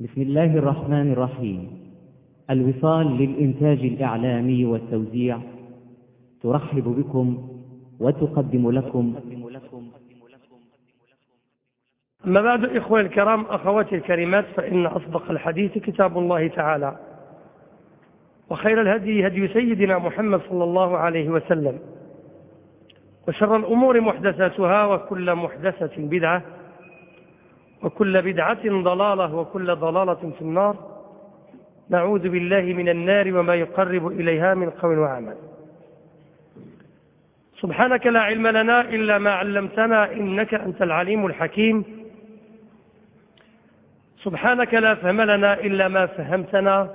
بسم الله الرحمن الرحيم. الوصال للإنتاج الإعلامي والتوزيع ترحب بكم وتقدم لكم. أما بعد إخواني الكرام أخواتي الكريمات فإن أصدق الحديث كتاب الله تعالى وخير الهدي هدي سيدنا محمد صلى الله عليه وسلم وشر الأمور محدثاتها وكل محدثة بدعة وكل بدعة ضلالة وكل ضلالة في النار. نعوذ بالله من النار وما يقرب إليها من قول وعمل. سبحانك لا علم لنا إلا ما علمتنا إنك أنت العليم الحكيم. سبحانك لا فهم لنا إلا ما فهمتنا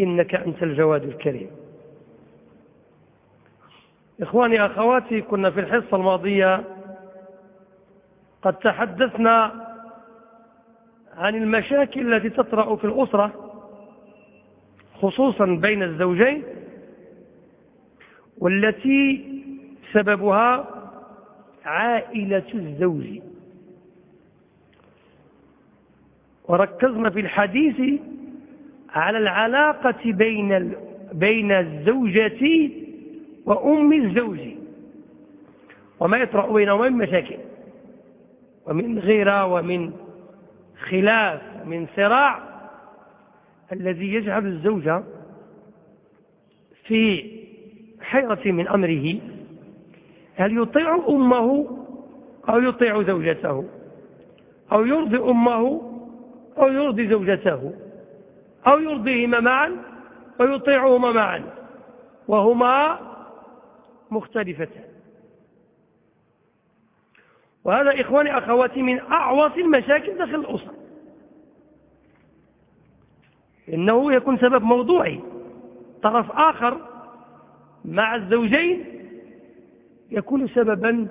إنك أنت الجواد الكريم. إخواني أخواتي كنا في الحصة الماضية قد تحدثنا عن المشاكل التي تطرأ في الأسرة خصوصا بين الزوجين والتي سببها عائلة الزوج. وركزنا في الحديث على العلاقة بين بين الزوجة وأم الزوج. وما يطرأ بينهما من مشاكل ومن غيرة ومن خلاف من صراع الذي يجعل الزوج في حيرة من أمره. هل يطيع أمه أو يطيع زوجته؟ أو يرضي أمه أو يرضي زوجته؟ أو يرضيهما معا ويطيعهما معا. وهما مختلفتان. وهذا إخواني أخواتي من أعوص المشاكل داخل الأسرة. إنه يكون سبب موضوعي. طرف آخر مع الزوجين يكون سببا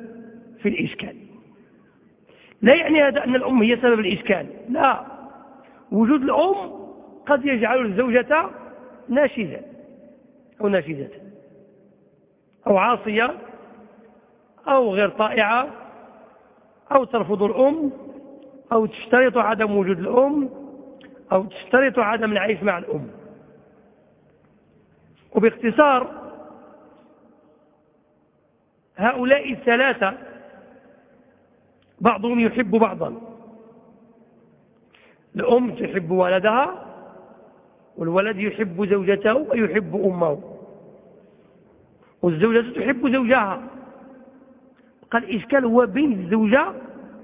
في الإشكال. لا يعني هذا أن الأم هي سبب الإشكال. لا. وجود الأم قد يجعل الزوجة ناشزة أو ناشزة. أو عاصية أو غير طائعة أو ترفض الأم أو تشترط عدم وجود الأم أو تشترط عدم العيش مع الأم. وباختصار هؤلاء الثلاثة بعضهم يحب بعضا. الأم تحب ولدها والولد يحب زوجته ويحب أمه. والزوجة تحب زوجها. قال الإشكال هو بين الزوجة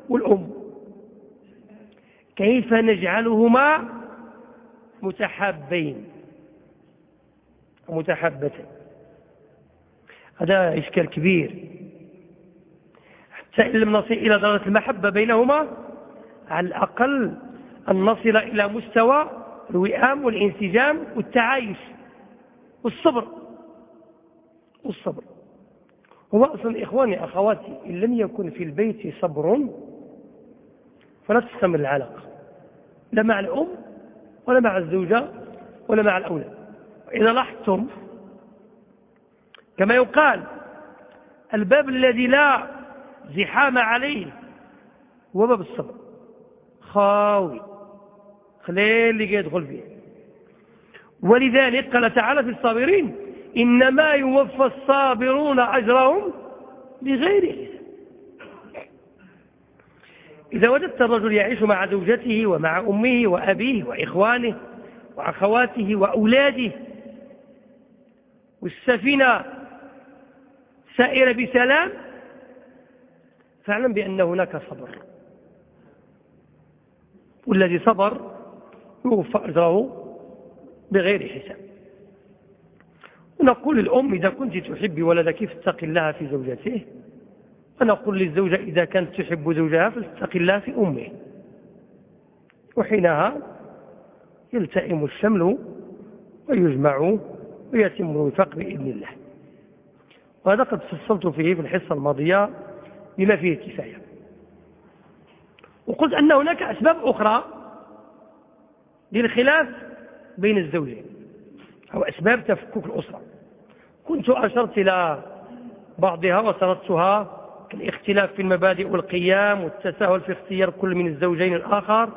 والأم. كيف نجعلهما متحابين؟ متحبتين هذا إشكال كبير. حتى إن لم نصل إلى درجة المحبة بينهما على الأقل أن نصل إلى مستوى الوئام والانسجام والتعايش والصبر. والصبر. هو أصلا إخواني أخواتي إن لم يكن في البيت صبر فلا تستمر العلاقة لا مع الأم ولا مع الزوجة ولا مع الأولاد. إذا لاحظتم كما يقال الباب الذي لا زحام عليه هو باب الصبر. خاوي خليل اللي يدخل فيه. ولذلك قال تعالى في الصابرين إنما يوفى الصابرون أجرهم بغير حساب. إذا وجدت الرجل يعيش مع زوجته ومع أمه وأبيه وإخوانه وأخواته وأولاده والسفينة سائرة بسلام فاعلم بأن هناك صبر. والذي صبر يوفى أجره بغير حساب. ونقول للأم إذا كنت تحبي ولدك فاتق الله في زوجته. ونقول للزوجة إذا كانت تحب زوجها فلتتق الله في أمه. وحينها يلتئم الشمل ويجمع ويتم الوفاق بإذن الله. وهذا قد فصلت فيه في الحصة الماضية بما فيه كفاية وقلت أن هناك أسباب أخرى للخلاف بين الزوجين. أو أسباب تفكك الأسرة. كنت أشرت إلى بعضها وسردتها كالاختلاف في المبادئ والقيام والتساهل في اختيار كل من الزوجين الآخر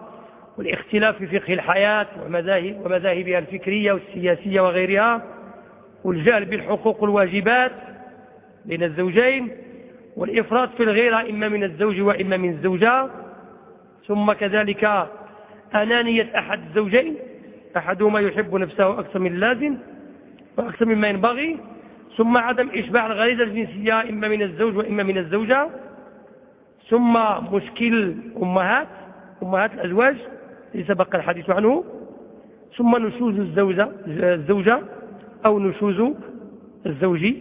والاختلاف في فقه الحياة ومذاهب ومذاهبها الفكرية والسياسية وغيرها والجهل بالحقوق والواجبات بين الزوجين والإفراط في الغيرة إما من الزوج وإما من الزوجة. ثم كذلك أنانية أحد الزوجين أحدهما يحب نفسه أكثر من اللازم وأكثر مما ينبغي ثم عدم إشباع الغريزة الجنسية إما من الزوج وإما من الزوجة ثم مشكل أمهات أمهات الأزواج الذي سبق الحديث عنه ثم نشوز الزوجة, الزوجة أو نشوز الزوج.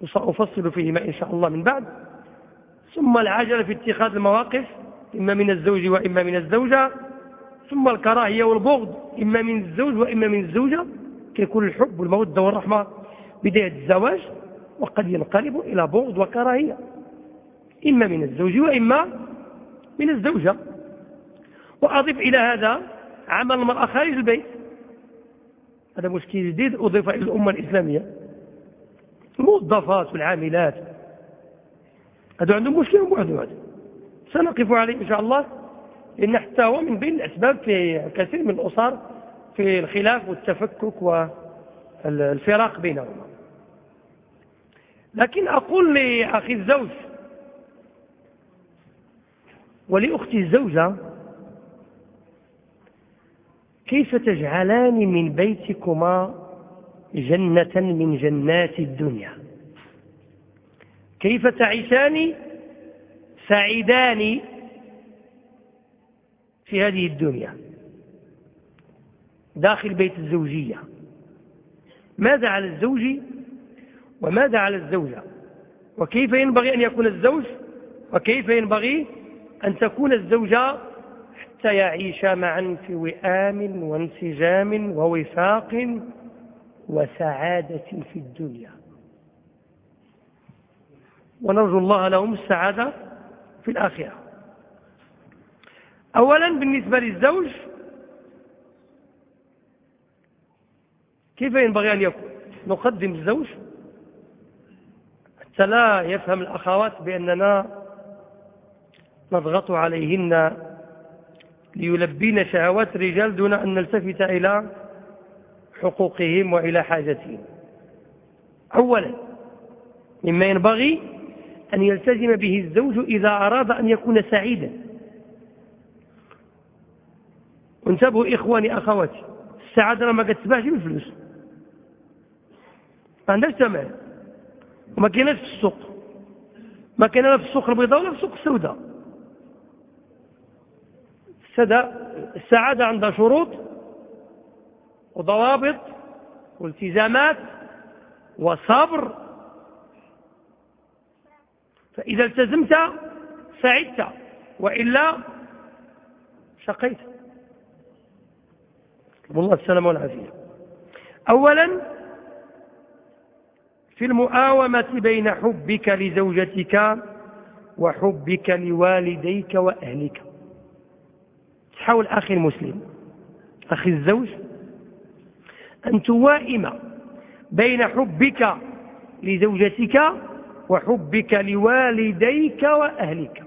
وسأفصل فيهما إن شاء الله من بعد. ثم العجلة في اتخاذ المواقف إما من الزوج وإما من الزوجة. ثم الكراهية والبغض إما من الزوج وإما من الزوجة كيكون الحب والمودة والرحمة بداية الزواج وقد ينقلب إلى بغض وكراهية. إما من الزوج وإما من الزوجة. وأضف إلى هذا عمل المرأة خارج البيت. هذا مشكل جديد أضيف إلى الأمة الإسلامية. الموظفات والعاملات هذا عندهم مشكلة وعندهم سنقف عليه إن شاء الله. لأن حتى هو من بين الأسباب في كثير من الأسر في الخلاف والتفكك والفراق بينهما. لكن أقول لأخي الزوج ولأختي الزوجة كيف تجعلان من بيتكما جنة من جنات الدنيا؟ كيف تعيشان؟ سعيدان في هذه الدنيا. داخل بيت الزوجية. ماذا على الزوج وماذا على الزوجة؟ وكيف ينبغي أن يكون الزوج؟ وكيف ينبغي أن تكون الزوجة حتى يعيشا معا في وئام وانسجام ووفاق وسعادة في الدنيا. ونرجو الله لهم السعادة في الآخرة. أولا بالنسبة للزوج كيف ينبغي أن يكون؟ نقدم الزوج. حتى لا يفهم الأخوات بأننا نضغط عليهن ليلبين شهوات الرجال دون أن نلتفت إلى حقوقهم وإلى حاجتهم. أولا مما ينبغي أن يلتزم به الزوج إذا أراد أن يكون سعيدا. وانتبهوا إخواني أخواتي. السعادة ما كتباعش بالفلوس ما عندهاش ثمن. وما كايناش في السوق. ما كاين لا في السوق البيضاء ولا في السوق السوداء. السعادة عندها شروط وضوابط والتزامات وصبر. فإذا التزمت سعدت. وإلا شقيت. والله السلامة والعافية. أولا في المؤاومة بين حبك لزوجتك وحبك لوالديك وأهلك. حول أخي المسلم أخي الزوج أن توائم بين حبك لزوجتك وحبك لوالديك وأهلك.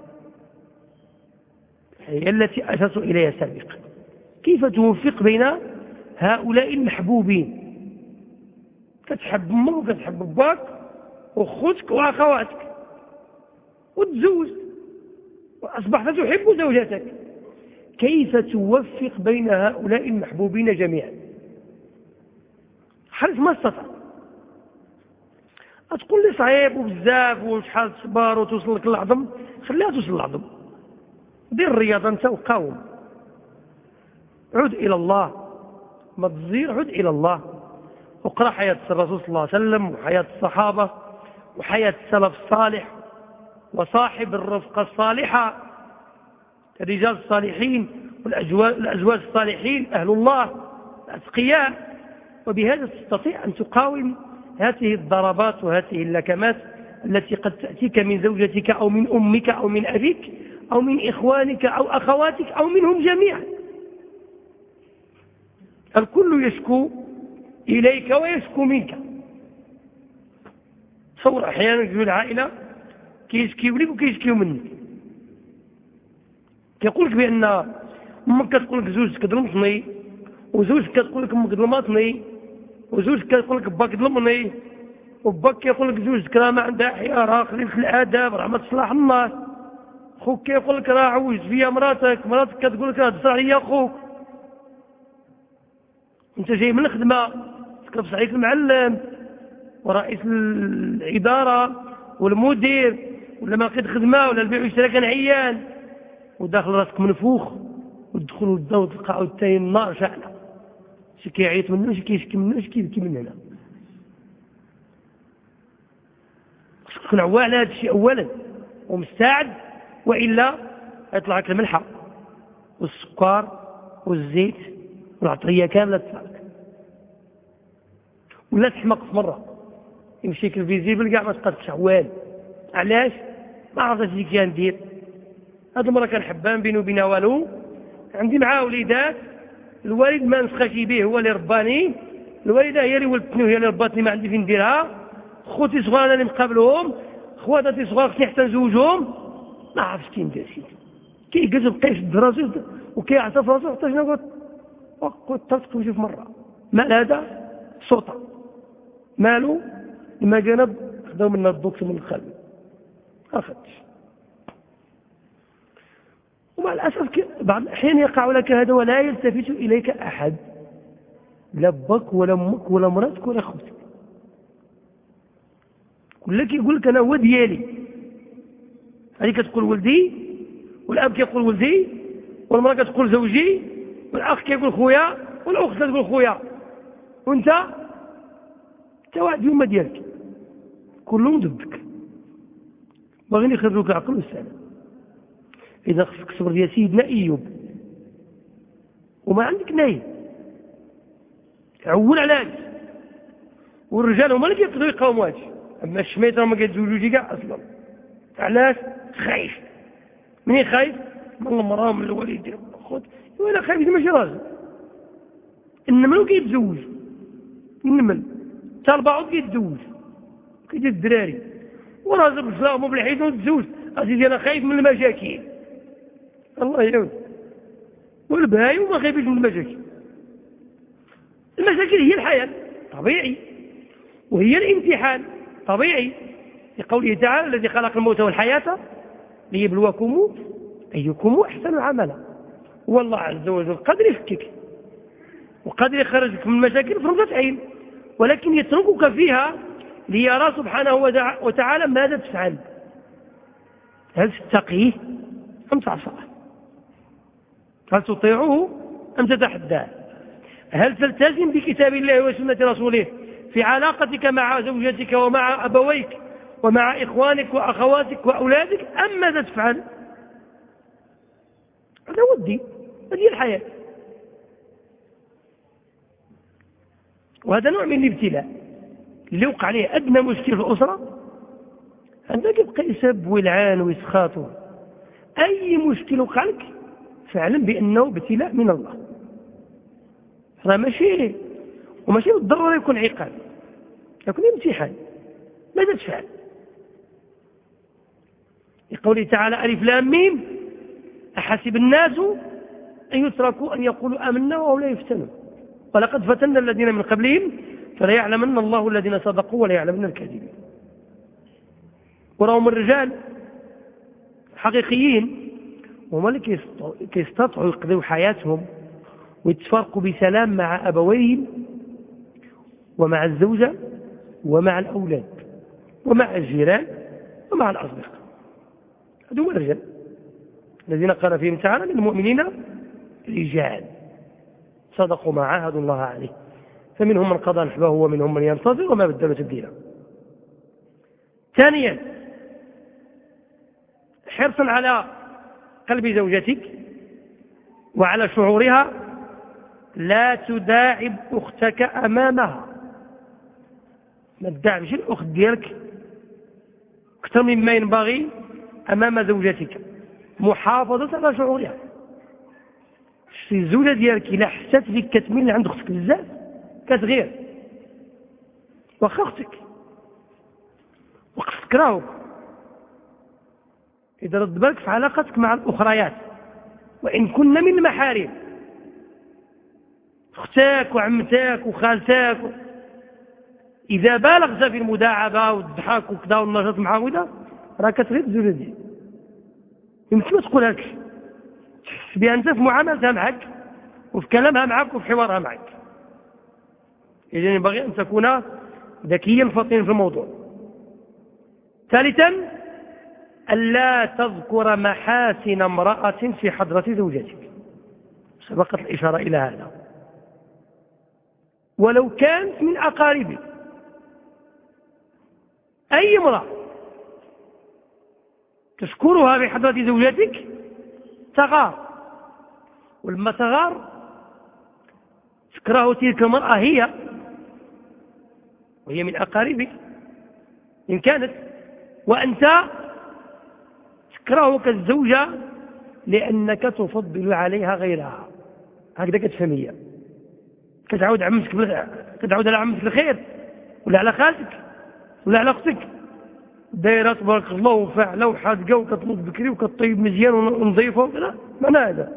هي التي أشرت إليها سابقا. كيف توفق بين هؤلاء المحبوبين. كتحب أمك وكتحب باك وخوتك وأخواتك. وتزوج. وأصبحت تحب زوجتك كيف توفق بين هؤلاء المحبوبين جميعا؟ حرص ما استطعت. تقول لي صعيب وبزاف وشحال تصبر وتوصل لك العظم؟ خليها توصل للعظم. دير الرياضة أنت وقاوم. عد إلى الله. ما تزير عد إلى الله. وقرا حياة الرسول صلى الله عليه وسلم وحياة الصحابة وحياة السلف الصالح وصاحب الرفقة الصالحة الرجال الصالحين والازواج الصالحين أهل الله الأتقياء. وبهذا تستطيع أن تقاوم هذه الضربات وهذه اللكمات التي قد تأتيك من زوجتك أو من أمك أو من أبيك أو من إخوانك أو أخواتك أو منهم جميعا. الكل يشكو إليك ويشكو منك. تصور أحيانا في العائلة كيشكيو لك وكيشكيو منك يقول لك بأن أمك كتقول لك زوجتك ظلمتني وزوجك كتقول لك أمك ظلمتني وزوجك كتقول لك باك ظلمني وباك كيقول لك زوجتك راه ما عندها حيا راه قليلة الآداب راه ما تصلح الناس خوك كيقول لك راه عوج فيا مراتك مراتك كتقول لك راه تصلح ليا خوك. انت جاي من الخدمة. تكبس عليك المعلم ورئيس الإدارة والمدير ولا ما لقيت خدمة ولا البيع والشراء كان عيان وداخل راسك منفوخ. وتدخل للضوء تلقى عاوتاني النار شعله شي كيعيط منه شي كيشكي منه شي كيبكي من هنا. خصك تكون عوال على هذا الشيء اولا. ومستعد. وإلا يطلع لك الملحة والسكر والزيت والعطريه كاملة تطلع لك ولا تحمق في مرة. يمشيك الفيزيبل كاع ما تبقاش عوال علاش؟ ما عرفت اش كان ندير هاد المرة كان حبان بينه وبينها والو. عندي معاه وليدات. الوالد ما نسخاش به هو اللي رباني. الوالدة هي اللي ولدتني وهي اللي رباتني ما عندي فين نديرها. خوتي صغار أنا اللي مقابلهم. خواتاتي صغار خصني حتى نزوجهم. ما عرفتش كي ندير سيدي كيجلس بقى يشد راسو وكيعطى في راسو حتى شنو قلت؟ قلت ترتك في مرة. مال هذا؟ سلطه مالو لما جنب خدوا منا الدكتور من الخلف اخذتش ومع الأسف بعض الأحيان يقع لك هذا ولا يلتفت إليك أحد. لا بك ولا أمك ولا مراتك ولا أختك كلك يقول لك أنا هو ديالي هذه كتقول ولدي؟ والأب كيقول ولدي؟ والمرأة كتقول زوجي؟ والأخ كيقول خويا والأخت كتقول خويا. وأنت؟ انت واحد يوم ديالك كلهم ضدك. باغيين يخرجوك العقل والسلام. إذا خصك صبر يا سيدنا أيوب. وما عندك نايم. عول على هذا والرجال هما اللي كيقدروا يقاوموا هادشي. أما الشميت راه ما كيتزوجوش كاع أصلا. علاش؟ خايف. منين خايف؟ من المرأة من الوالدين خد ولا خايف ماشي راجل. النمل كيتزوج النمل حتى البعوض كيتزوج كيدير الدراري وراجل بسلامه بالحيط وتزوج اسيدي أنا خايف من المشاكل. الله يعون والبهايم ما خايفين من المشاكل. المشاكل هي الحياة طبيعي. وهي الامتحان طبيعي. لقوله تعالى الذي خلق الموت والحياة ليبلوكم أيكم أحسن عملا. والله عز وجل قادر يفكك. وقادر يخرجك من المشاكل في رمضة عين. ولكن يتركك فيها ليرى سبحانه وتعالى ماذا تفعل. هل تتقيه أم تعصاه؟ هل تطيعه أم تتحداه؟ هل تلتزم بكتاب الله وسنة رسوله في علاقتك مع زوجتك ومع أبويك ومع إخوانك وأخواتك وأولادك أم ماذا تفعل؟ هذا ودي هذه الحياة. وهذا نوع من الابتلاء. اللي وقع عليه أدنى مشكل في الأسرة عندك يبقى يسب ويلعان ويسخاط. أي مشكل وقع لك فاعلم بأنه ابتلاء من الله. هذا ماشي وماشي بالضرورة يكون عقاب. يكون امتحان. ماذا تفعل لقوله تعالى ألف لام ميم. أحسب الناس أن يتركوا أن يقولوا آمنا وهم لا يفتنون. ولقد فتنا الذين من قبلهم فلا يعلمن الله الذين صدقوا ولا يعلمن الكاذبين. وراهم الرجال حقيقيين هما اللي كيستطيعوا يقضوا حياتهم ويتفرقوا بسلام مع أبويهم ومع الزوجة ومع الأولاد ومع الجيران ومع الأصدقاء. هذول الرجال. الذين قال فيهم تعالى للمؤمنين رجال. صدقوا ما عاهدوا الله عليه. فمنهم من قضى نحبه ومنهم من ينتظر وما بدلوا تبديلا ثانيا حرصا على قلب زوجتك وعلى شعورها لا تداعب أختك أمامها. ما تداعبش الأخت ديالك أكثر مما ينبغي أمام زوجتك. محافظة على شعورها. الزوجة ديالك إلا حسات بك كتميل عند أختك بزاف كتغير. واخا أختك؟ وقت تكرهك إذا رد بالك في علاقتك مع الأخريات وإن كن من المحارم. اختاك وعمتاك وخالتاك إذا بالغت في المداعبة والضحك وكذا والنشاط معاودة راه كتغيب الزوجة ديالك. يمكن ما تقولها لكش تحس بها أنت في معاملتها معك وفي كلامها معك وفي حوارها معك إذا ينبغي أن تكون ذكيا فطنا في الموضوع. ثالثا ألا تذكر محاسن امرأة في حضرة زوجتك. سبقت الإشارة إلى هذا. ولو كانت من أقاربك أي امرأة تشكرها في حضرة زوجتك؟ تغار ولما تغار تكره تلك المرأة هي وهي من أقاربك. إن كانت وأنت تكرهك الزوجة لأنك تفضل عليها غيرها. هكذا كتفهمية. كتعود عمتك كتعود على عمتك الخير ولا على خالتك ولا على أختك. دايره تبارك الله وفاعله وحادقه وكتنوض بكري وكطيب مزيان ونظيفه وكذا معنى هذا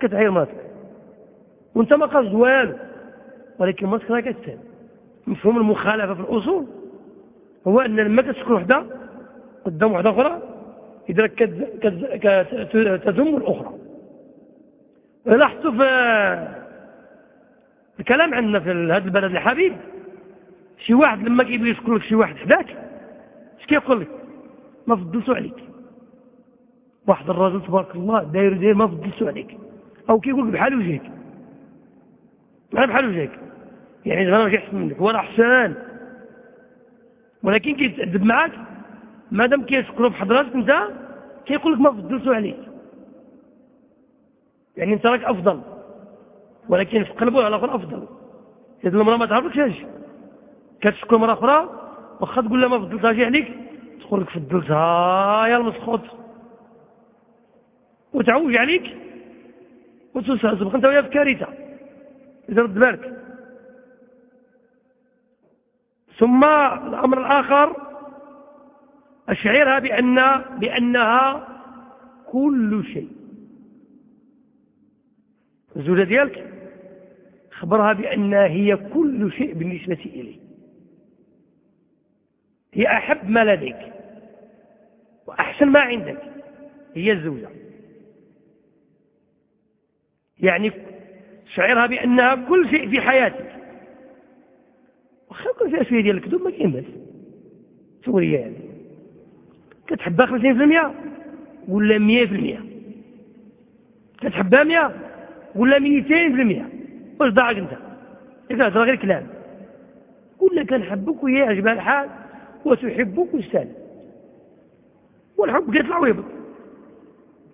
كتعير ماتك وانت ما قصد والو ولكن ماسك راه كتسأل. مفهوم المخالفة في الأصول هو أن لما كتسكن وحدة قدام وحدة أخرى اذا تذم الأخرى. لاحظتوا في الكلام عندنا في هذا البلد الحبيب شي واحد لما كيبغي لك شي واحد حداك اش كيقول لك؟ ما فضلتو عليك. واحد الراجل تبارك الله داير داير ما فضلتو عليك. أو كيقول لك بحال وجهك. بحال وجهك. يعني زعما ماشي احسن منك. راه احسن ولكن كيتأدب معاك. مادام كيشكروا بحضرتك أنت كيقول لك ما فضلتو عليك. يعني أنت راك أفضل. ولكن في قلبه على الآخر أفضل. إذا المرأة ما تعرفكش كتشكر مرة أخرى واخا تقول لها ما فضلتهاش عليك تقول لك فضلتها يا المسخوط وتعوج عليك وتبقى انت وياها في كارثة. إذا رد بالك. ثم الأمر الآخر. أشعرها بأن بأنها كل شيء. الزوجة ديالك خبرها بأنها هي كل شيء بالنسبة إليه هي أحب ما لديك وأحسن ما عندك هي الزوجة. يعني شعرها بأنها كل شيء في حياتك. وخا كل شيء شوية ديال الكذوب ما كاين باس سوريا يعني. كتحبها 50% ولا 100% كتحبها 100 ولا 200% واش ضاعك أنت؟ هضر غير كلام. ولا كنحبك وهي عجبها الحال وتحبك وسال والحب كيطلع ويهبط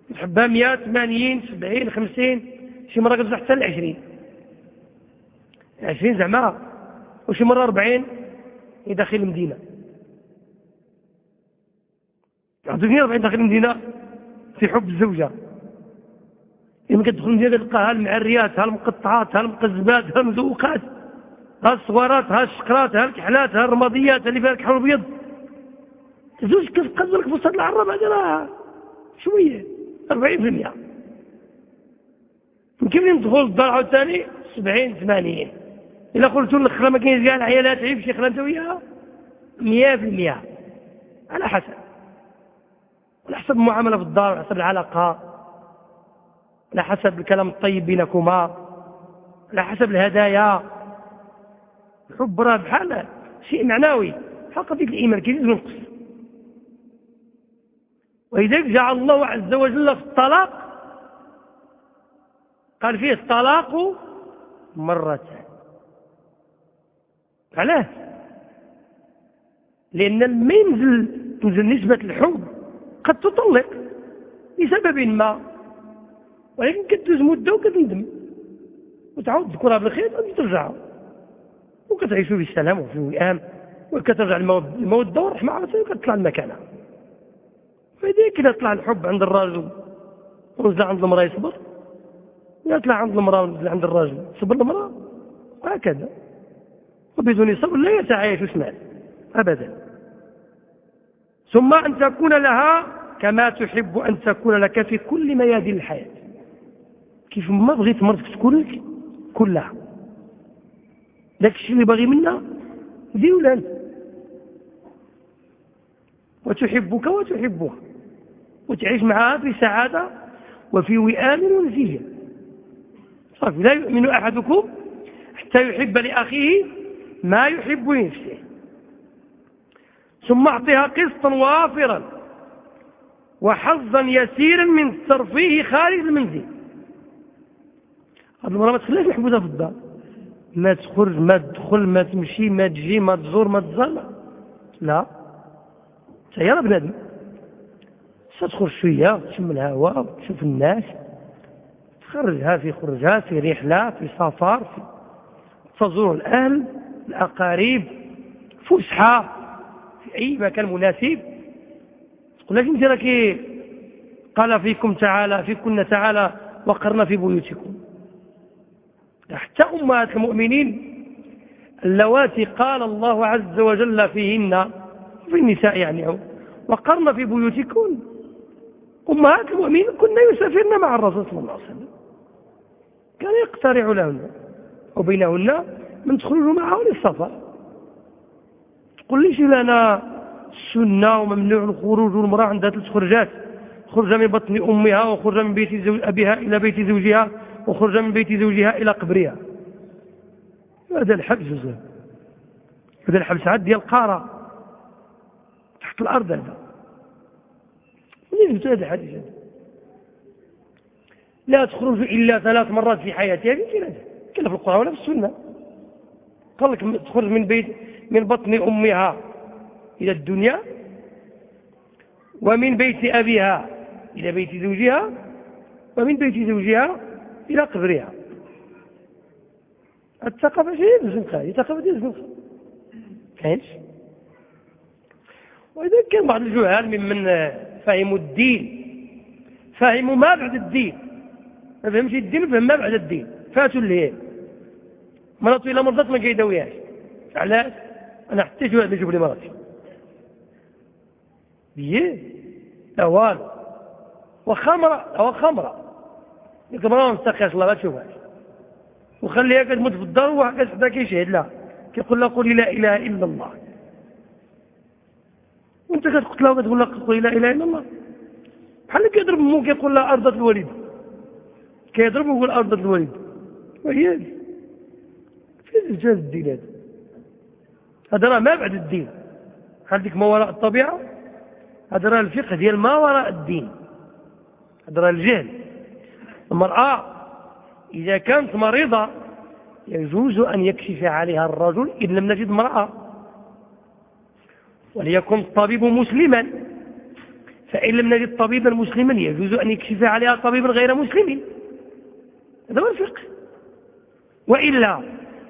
تحبها 100 80 70 50 شي مرة كتوصل حتى 20 20 زعما وشي مرة 40 يدخل المدينة. عطوني 40 داخل المدينة في حب الزوجة. لما كتدخل المدينة كتلقى المعريات ها المقطعات ها المقزبات ها المذوقات. ها الصغارات ها الشقرات ها الكحلات ها الرماديات اللي فيها الكحل الأبيض. زوج كتقدر لك في وسط العرب؟ هذا راه شوية 40% يمكن ندخل الدار عاوتاني 70 80 إلا قلت لك ما كاينش كاع العيالات عيب شي خلا أنت وياها؟ 100% على حسب. على حسب المعاملة في الدار على حسب العلاقة على حسب الكلام الطيب بينكما على حسب الهدايا. الحب راه بحال شيء معنوي. بحال قضية الإيمان كيزيد وينقص ولذلك جعل الله عز وجل في الطلاق قال فيه الطلاق مرتان. علاش؟ لأن المنزل تنزل نسبة الحب قد تطلق لسبب ما. ولكن كتدوز مدة وكتندم. وتعاود تذكرها بالخير وترجع وكتعيشوا بالسلام وفي الوئام وكترجع الموده والرحمه عاوتاني وكتطلع المكانة. فإذا كده طلع الحب عند الراجل ونزل عند المرأة يصبر. يطلع عند المرأة ونزل عند الراجل صبر المرأة هكذا وبدون صبر لا يتعايش اسمه أبدا. ثم أن تكون لها كما تحب أن تكون لك في كل ميادين الحياة. كيف ما بغيت مرتك تكون لك؟ كلها. داك الشيء اللي باغي منا ديرو لها وتحبك وتحبها. وتعيش معها في سعادة وفي وئام ونتيجة صافي لا يؤمن أحدكم حتى يحب لأخيه ما يحب لنفسه. ثم اعطها قسطا وافرا وحظا يسيرا من الترفيه خارج المنزل. هذه المرأة ما تخليش محبوسة في الدار. ما تخرج ما تدخل ما تمشي ما تجي ما تزور ما تزال لا. سيارة بنادم. ستخرج شوية تشم الهواء تشوف الناس تخرجها في خرجها في رحلة في سفر في تزور الأهل الأقارب فسحة في أي مكان مناسب. تقول لك انت راكي قال فيكم تعالى فيكن تعالى وقرنا في بيوتكم. حتى أمهات المؤمنين اللواتي قال الله عز وجل فيهن في النساء يعني وقرن في بيوتكن. أمهات المؤمنين كنا يسافرن مع الرسول صلى الله عليه وسلم. كان يقترع لهن وبينهن من تخرج معه للسفر. تقول ليش لنا السنة وممنوع الخروج والمرأة عندها ثلاث خرجات خرج من بطن أمها وخرج من بيت زوج أبيها إلى بيت زوجها. وخرج من بيت زوجها إلى قبرها هذا الحبس هذا الحبس عاد ديال القارة. تحت الأرض هذا. منين جبت هذا الحديث هذا؟ لا تخرج إلا ثلاث مرات في حياتها هذه هذا كلا في القرآن ولا في السنة. قال لك تخرج من بيت من بطن أمها إلى الدنيا ومن بيت أبيها إلى بيت زوجها ومن بيت زوجها إلى قبرها. الثقافة شيء الزنقة الثقافة ديال الزنقة كاينش وإذا كان بعض الجهال ممن فهموا الدين. فهموا ما بعد الدين. ما فهمش الدين فهم ما بعد الدين. فاتوا الليل مراتو إلا مرضت ما كيداويهاش علاش؟ أنا حتى جوع ما يجيب لي مراتي. بيه؟ لا والو. وخمرة وخمرة قلت ما مستقياش الله ما وخليها كتموت في الدار وواحد حدا كيشهد لها كيقول لها قولي لا إله إلا الله. وانت كتقتلها وكتقول لها قولي لا إله إلا الله. بحال كيضرب مو كيقول لها ارضت الوالد كيضرب ويقول ارضت الوالد وهي هذه. فين جاز الدين هذا. هذا راه ما بعد الدين. هذيك ما وراء الطبيعة؟ هذا راه الفقه ديال ما وراء الدين. هذا راه الجهل. المرأة إذا كانت مريضة يجوز أن يكشف عليها الرجل إن لم نجد امرأة. وليكن الطبيب مسلما. فإن لم نجد طبيبا مسلما يجوز أن يكشف عليها طبيبا غير مسلم. هذا هو الفقه وإلا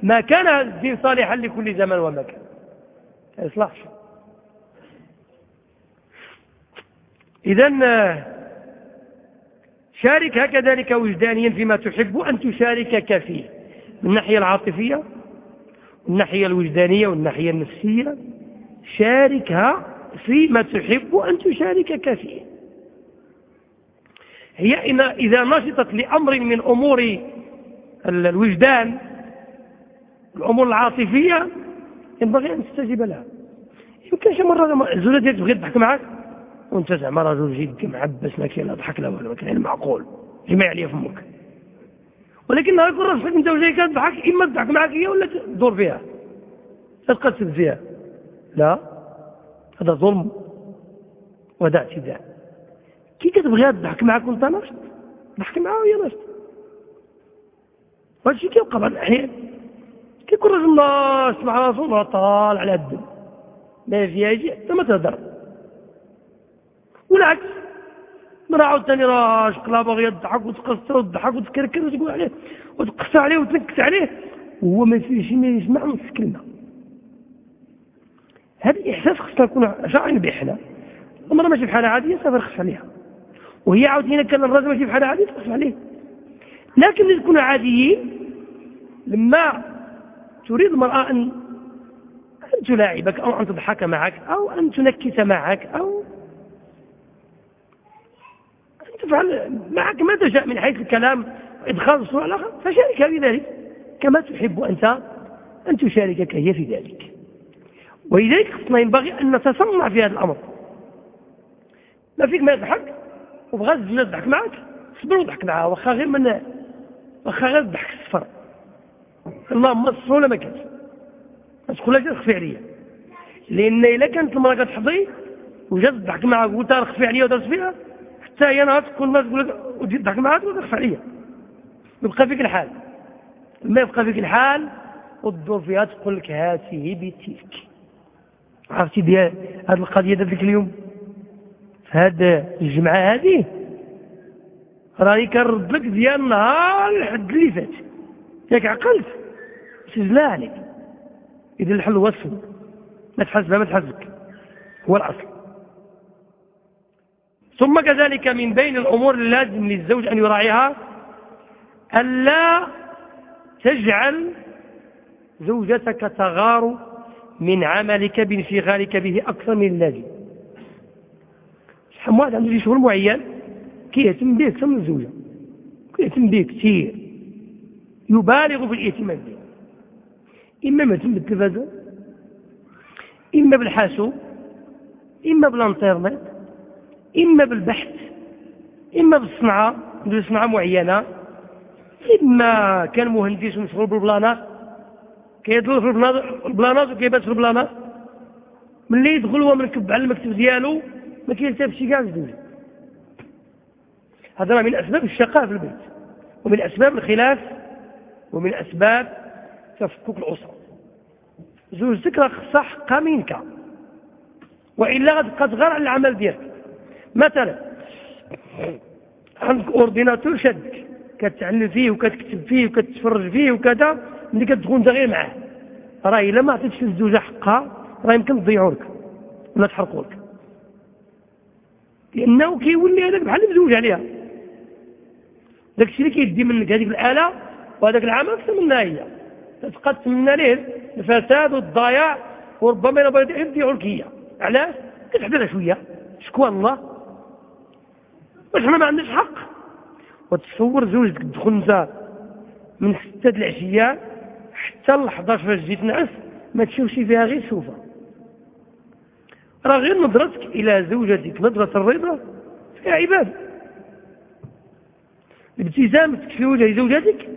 ما كان الدين صالحا لكل زمان ومكان. ما يصلحش إذا شاركها كذلك وجدانيا فيما تحب أن تشاركك فيه من الناحية العاطفية والناحية الوجدانية والناحية النفسية شاركها فيما تحب أن تشاركك فيه هي إذا نشطت لأمر من أمور الوجدان الأمور العاطفية ينبغي أن تستجيب لها. يمكن شي مرة ديالك تبغي تضحك معك وانت زعما رجل جد معبس ما كاين لا ضحك لا والو ما كاين المعقول جمع عليا فمك. ولكن نهار يكون راسك انت وجاي كتضحك إما تضحك معك هي ولا تدور فيها. تسد فيها. لا. هذا ظلم وهذا اعتداء. كي كتبغيها تضحك معك وانت ناشط ضحك معها وهي ناشط وهذا الشيء كيبقى بعض الاحيان كيكون رجل ناشط مع راسو طال على الدم. ما فيها يجي حتى ما تهدر والعكس مرة عاود ثاني راه شقلا باغي يضحك وتقصر وتضحك وتكركر وتقول عليه وتقص عليه وتنكس عليه وهو ما فيش ما يسمع نص كلمة هذا الإحساس خصنا نكون شاعرين بإحنا المرة ماشي بحالة عادية صافي رخص عليها. وهي عاود هنا كان الراجل ماشي بحالة عادية تخص عليه. لكن اللي تكونوا عاديين لما تريد المرأة أن أن تلاعبك أو أن تضحك معك أو أن تنكس معك أو تفعل معك ما تشاء من حيث الكلام إدخال الصورة على الآخر فشاركها في ذلك. كما تحب أنت أن تشاركك هي في ذلك. ولذلك خصنا ينبغي أن نتصنع في هذا الأمر. ما فيك ما يضحك؟ وبغى الزوجة تضحك معك صبر وضحك معها واخا غير من واخا غير الضحك الصفر. اللهم الصولة ما كانت ما تقولهاش تخفي عليا. لأن إلا كانت المرأة كتحضي وجات تضحك معها وقلت لها خفي عليا ودرت فيها حتى هي نهار تكون الناس تقول لك وتجي تضحك معها تقول لك خفي عليا يبقى فيك الحال. ما يبقى فيك الحال وتدور فيها تقول لك هاته بيتيك. عرفتي ديال هذه القضية ديك اليوم؟ في هذه الجمعة هذه. راني كنرد لك ديال النهار لحد اللي فات. ياك عقلت؟ سجلها عليك. إذا الحل هو الصبر ما تحسبها ما تحسبك هو الاصل ثم كذلك من بين الأمور اللازم للزوج أن يراعيها الا تجعل زوجتك تغار من عملك بانشغالك به أكثر من اللازم. شحال واحد عنده شغل معين كيهتم به أكثر من الزوجة كيهتم به كثير يبالغ في الاهتمام به إما مهتم بالتلفزة إما بالحاسوب إما بالإنترنت. إما بالبحث إما بالصنعة صنعة معينة إما كان مهندس ومشغول بالبلانات كيدخل في البلانات وكيبات في البلانات ملي يدخل هو مركب على المكتب ديالو ما كيلتفتش كاع الزوج هذا من أسباب الشقاء في البيت ومن أسباب الخلاف ومن أسباب تفكك الأسرة. زوجتك راه خصها حقها منك وإلا غتبقى تغار على العمل ديالك. مثلا عندك أورديناتور شادك كتعلم فيه وكتكتب فيه وكتفرج فيه وكذا ملي كتدخل انت غير معاه. راه إلا ما عطيتش للزوجة حقها راه يمكن تضيعوا لك ولا تحرقوا لك. لأنه كيولي هذاك بحال مزوج عليها. داك الشيء اللي كيدي منك هذيك الآلة وهذاك العمل منها هي. تبقى تتمنى ليه الفساد والضياع وربما يضيعوا لك هي. علاش؟ كتحضرها شوية. شكوى الله. واش ما عندناش حق. وتصور زوجتك تدخل انت من 6 العشية حتى ل 11 فاش جيت نعس ما تشوفش فيها غير سوفا راه غير نظرتك إلى زوجتك نظرة الرضا فيها عباده ابتسامتك في وجه زوجتك؟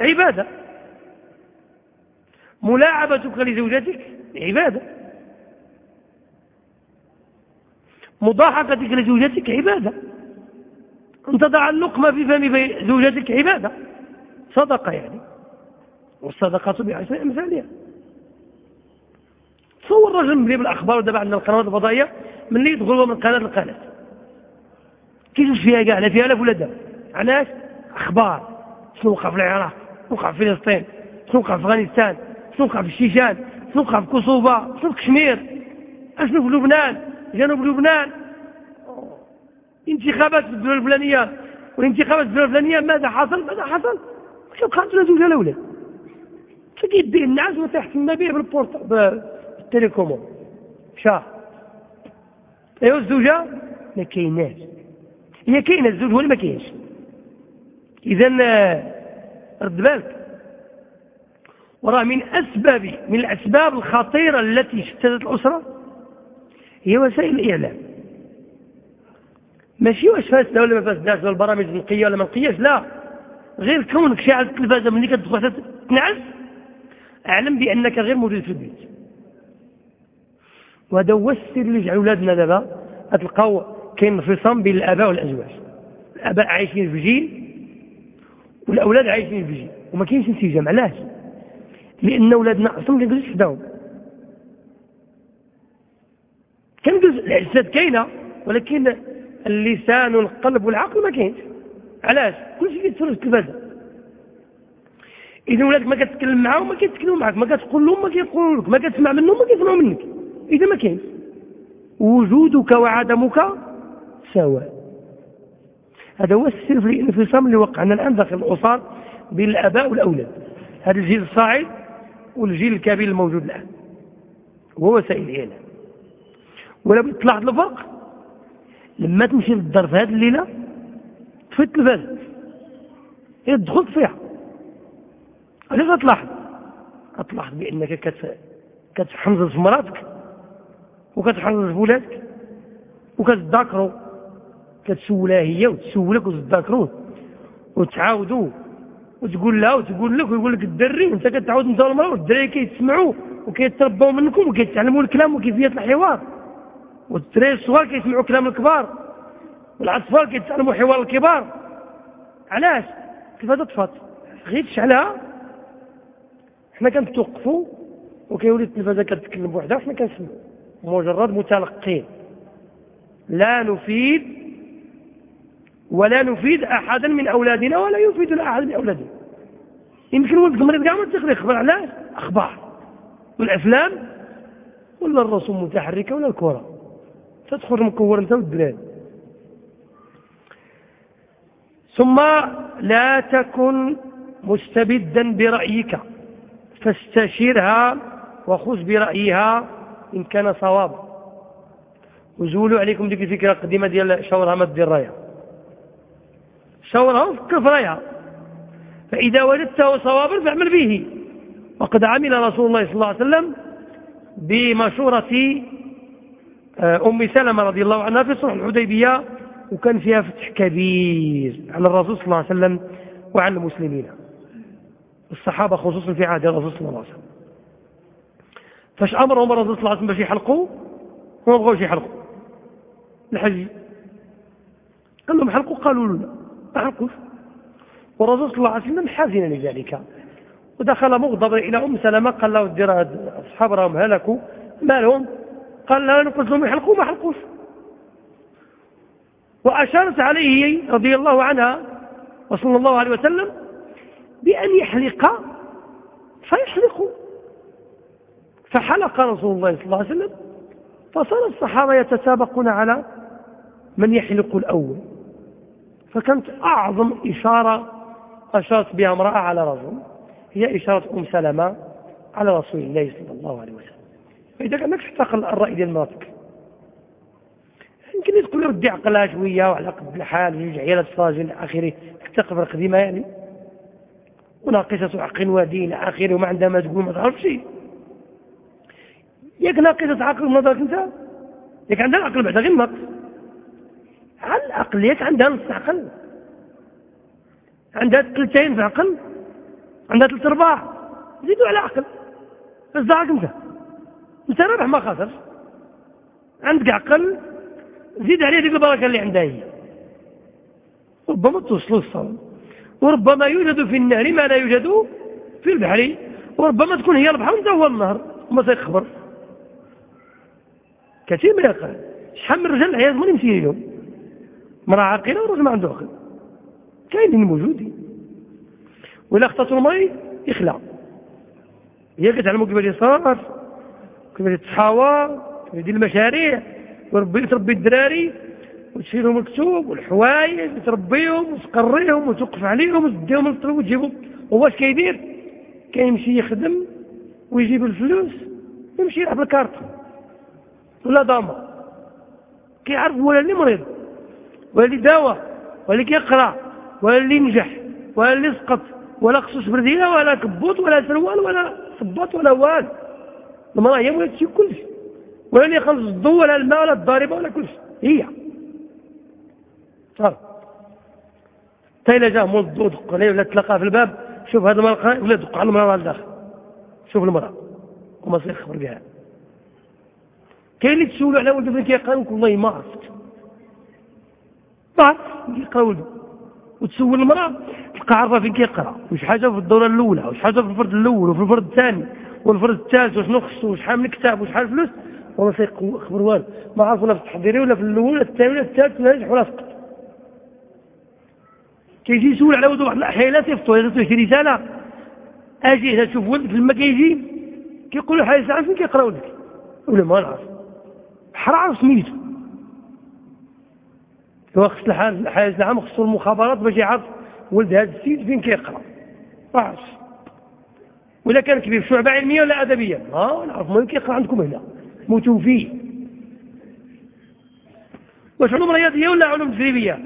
عبادة. ملاعبتك لزوجتك؟ عبادة. مضاحكتك لزوجتك عبادة. ان تضع اللقمة في فم زوجتك عبادة. صدقة يعني. والصدقة بعشر أمثالها. تصور رجل ملي بالأخبار ودابا عندنا القنوات الفضائية من اللي يدخلوا من قناة لقناة. كيفاش فيها كاع لا فيها لا ولا دابا علاش أخبار. شنو وقع في العراق شنو وقع في فلسطين شنو وقع في أفغانستان شنو وقع في الشيشان شنو وقع في كوسوفا شنو في كشمير. اشنو في لبنان. جنوب لبنان. انتخابات في الدولة الفلانية والانتخابات في الدولة الفلانية ماذا حصل؟ ماذا حصل؟ كيبقى عندنا زوج الأولاد فكيدي الناس وتحكم به بالبورت بالتليكومون شاه. ايوا الزوجة؟ ما كايناش. هي كاينة الزوج ولا ما كاينش. اذا رد بالك. وراه من اسباب من الأسباب الخطيرة التي شتتت الأسرة هي وسائل الإعلام. ماشي واش فاسده ولا ما فاسداش ولا البرامج نقيه ولا ما نقياش لا. غير كونك شاعل التلفازه ملي كتدخل تنعس أعلم بأنك غير موجود في البيت. وهذا هو السر اللي جعل اولادنا دابا تلقاو كاين انفصام بين الآباء والأزواج. الآباء عايشين في جيل والأولاد عايشين في جيل وما كاينش انسجام علاش؟ لأن اولادنا أصلا ما كنجلسوش حداهم الاجساد كاينة ولكن اللسان والقلب والعقل ما كاينش. علاش؟ كلشي كيتفرج التلفازه اذا ولادك ما كتكلم معاهم ما كيتكلموا معاك ما كتقول لهم ما كيقولوا لك ما كتسمع منهم ما كيسمعوا منك. إذا ما كاينش. وجودك وعدمك سواء. هذا هو السر في الانفصام اللي وقعنا الآن داخل الأسر بين الاباء والأولاد. هذا الجيل الصاعد والجيل الكبير الموجود الآن. وهو وسائل الإعلام. ولا بغيت تلاحظ الفرق؟ لما تمشي للدار في هذه الليلة تفوت التلفاز هي دخلت فيها. علاش غتلاحظ؟ غتلاحظ بأنك كت كتحنزل في مراتك وكتحنزل في ولادك وكتذاكروا. كتسولها هي وتسولك وتذاكروا. وتعاودوا. وتقول لها وتقول لك ويقول لك الدري وانت كتعاود انت والمراه والدراري كيتسمعوا وكيتربوا منكم وكيتعلموا الكلام وكيفية الحوار. والدراري الصغار كيسمعوا كلام الكبار والاطفال كيتعلموا حوار الكبار. علاش؟ كيف تطفت غير تشعلها حنا كنتوقفوا وكيولي التلفازه كتكلم بوحدها وحنا كنسمعوا. مجرد متلقين. لا نفيد ولا نفيد أحدا من أولادنا ولا يفيد أحد من أولادنا. يمكن ولد مريض كاع ما تقدر يخبر علاش؟ أخبار. والأفلام ولا الرسوم المتحركة ولا الكرة. تدخل مكور انت والدراري ثم لا تكن مستبدا برأيك. فاستشيرها وخذ برأيها إن كان صوابا وزولوا عليكم ديك الفكرة القديمة ديال شاورها ما دير رايها شاورها وفكر في رايها فإذا وجدته صوابا فاعمل به. وقد عمل رسول الله صلى الله عليه وسلم بمشورة أم سلمة رضي الله عنها في صلح الحديبية وكان فيها فتح كبير على الرسول صلى الله عليه وسلم وعن المسلمين. الصحابة خصوصا في عهد الرسول صلى الله عليه وسلم. فاش أمرهم الرسول صلى الله عليه وسلم باش يحلقوا؟ وما بغاوش يحلقوا. الحج. قال لهم حلقوا قالوا لا ما حلقوش. والرسول صلى الله عليه وسلم حزن لذلك. ودخل مغضبا إلى أم سلمة قال له الدير أصحاب راهم هلكوا ما لهم قال لا قلت لهم يحلقوا ما حلقوش. وأشارت عليه رضي الله عنها وصلى الله عليه وسلم بأن يحلق فيحلق. فحلق رسول الله صلى الله عليه وسلم فصار الصحابة يتسابقون على من يحلق الأول. فكانت أعظم إشارة أشارت بها امرأة على رجل هي إشارة أم سلمة على رسول الله صلى الله عليه وسلم. فإذا كان لك تحتقل الرأي ديال مراتك. يمكن تقول له ودي عقلها شوية وعلى قد الحال جوج عيالات صاجين إلى آخره تحتقل القديمة يعني. وناقصة عقل ودين إلى آخره وما عندها ما تقول ما تعرف شيء ياك ناقصة عقل ونظرك أنت؟ ياك عندها العقل بعد غير نقص على الأقل ياك عندها نص عقل. عندها ثلثين في عقل عندها ثلاث أرباع. زيدوا على عقل. ضاعك أنت. انت رابح ما خسر عندك عقل زيد عليه ديك البركه اللي عندها هي ربما توصلوا الصوم. وربما يوجد في النهر ما لا يوجد في البحر. وربما تكون هي البحر وانت هو النهر وما سيخبر. كثير من يقال شحال من رجال العياذ من يمشي مرأة عاقلة ورجل ما عنده عقل. كاينين موجودين وإلا اختصوا المي يخلع. هي كتعلموا كيفاش يصرف كيفاش يتحاور كيفاش يدير المشاريع وربي تربي الدراري وتشير لهم الكتب والحوايج وتربيهم وتقريهم وتوقف عليهم وتديهم للطلب وتجيبهم. هو كيدير؟ كيمشي يخدم ويجيب الفلوس يمشي يلعب الكارت. ولا ضامة كيعرف ولا اللي مريض ولا اللي داوى ولا اللي كيقرأ ولا اللي نجح ولا اللي سقط ولا خصوص بردينة ولا كبوط ولا سروال ولا صباط ولا وال. المرأة هي ولا تشي كلش. ولا اللي يخلص الضوء ولا الماء ولا الضاربة ولا كلش. هي. صار. تايلا جاه مول الضوء دق عليه ولا تلقاه في الباب. شوف هذا المرأة ولا دق على المرأة الداخل شوف المرأة. وما صير خبر بها. كاين اللي تسولوا على ولده فين كيقرا والله ما عرفت ما عرفت كيقرا ولده وتسول المرأة تلقى عارفة فين كيقرأ. وش حاجة في الدورة الأولى وش حاجة في الفرد الأول وفي الفرد الثاني. والفرد الثالث وشنو خصو وشحال من كتاب وشحال فلوس وما سيخبر والو. ما عرف ولا في التحضيري ولا في الأول ولا الثاني ولا الثالث ولا ينجح ولا سقط كيجي يسول على ولد واحد الأحياء لا صيفطو يعطيو شي رسالة. أجي تشوف ولدك لما كيجي كيقول له حاجة عارف فين كيقرا ولدك ولا ما نعرف. بحال عارف سميتو هو خص الحاجة العام خصو المخابرات باش يعرف ولد هذا السيد فين كيقرا. ما ولا كان كبير شعبة علمية ولا أدبية. آه نعرف وين كيقرا عندكم هنا. متوفي واش علوم رياضية ولا علوم تجريبية؟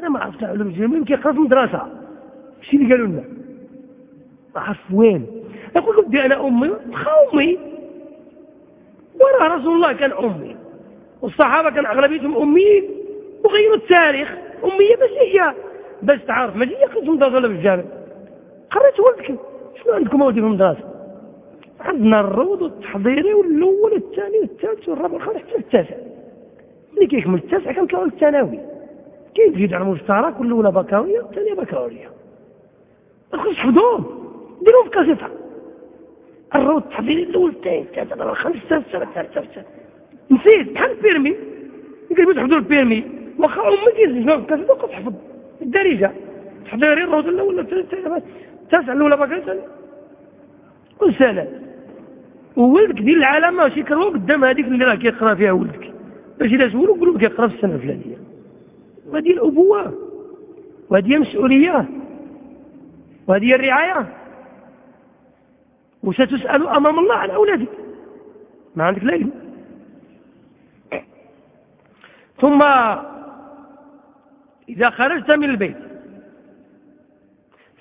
أنا ما عرفت علوم تجريبية. كيقرا في المدرسة. شي اللي قالوا لنا؟ ما عرف وين. يقول بدي أنا أمي. أمي. وراه رسول الله كان أمي. والصحابة كان أغلبيتهم اميين وغيروا التاريخ. أمية بس هي بس تعرف ماشي هي كنت مدرسه ولا في الجامع. قريت ولدك. شنو عندكم اولادي في المدرسة؟ عندنا الروض والتحضيري والأول والثاني والثالث والرابع والخامس حتى التاسع. ملي كيكمل التاسع كنطلعوا للثانوي. كاين جديد على المشترك والأولى بكالوريا والثانية بكالوريا؟ ما تخصش تحفظوهم ديروهم في كاسيطه الروض التحضيري الأول الثاني الثالث الرابع الخامس السادس السابع الثالث الثالث نسيت بحال البيرمي. يقول تحفظوا البيرمي. واخا أمك يلزم في كاسيطه تحفظ الدارجة. تحضيري الروض الأول الثاني التاسع الاولى بكالوريا كل سنه وولدك ديال العالم ماشي كروه قدام هذيك اللي راه كيقرأ فيها ولدك. باش اذا سولو قولوا كيقرأ في السنة الفلانية. وهذه الأبوة. وهذه المسؤولية. وهذه الرعاية. وستسأل أمام الله عن أولادك. ما عندك لا ثم إذا خرجت من البيت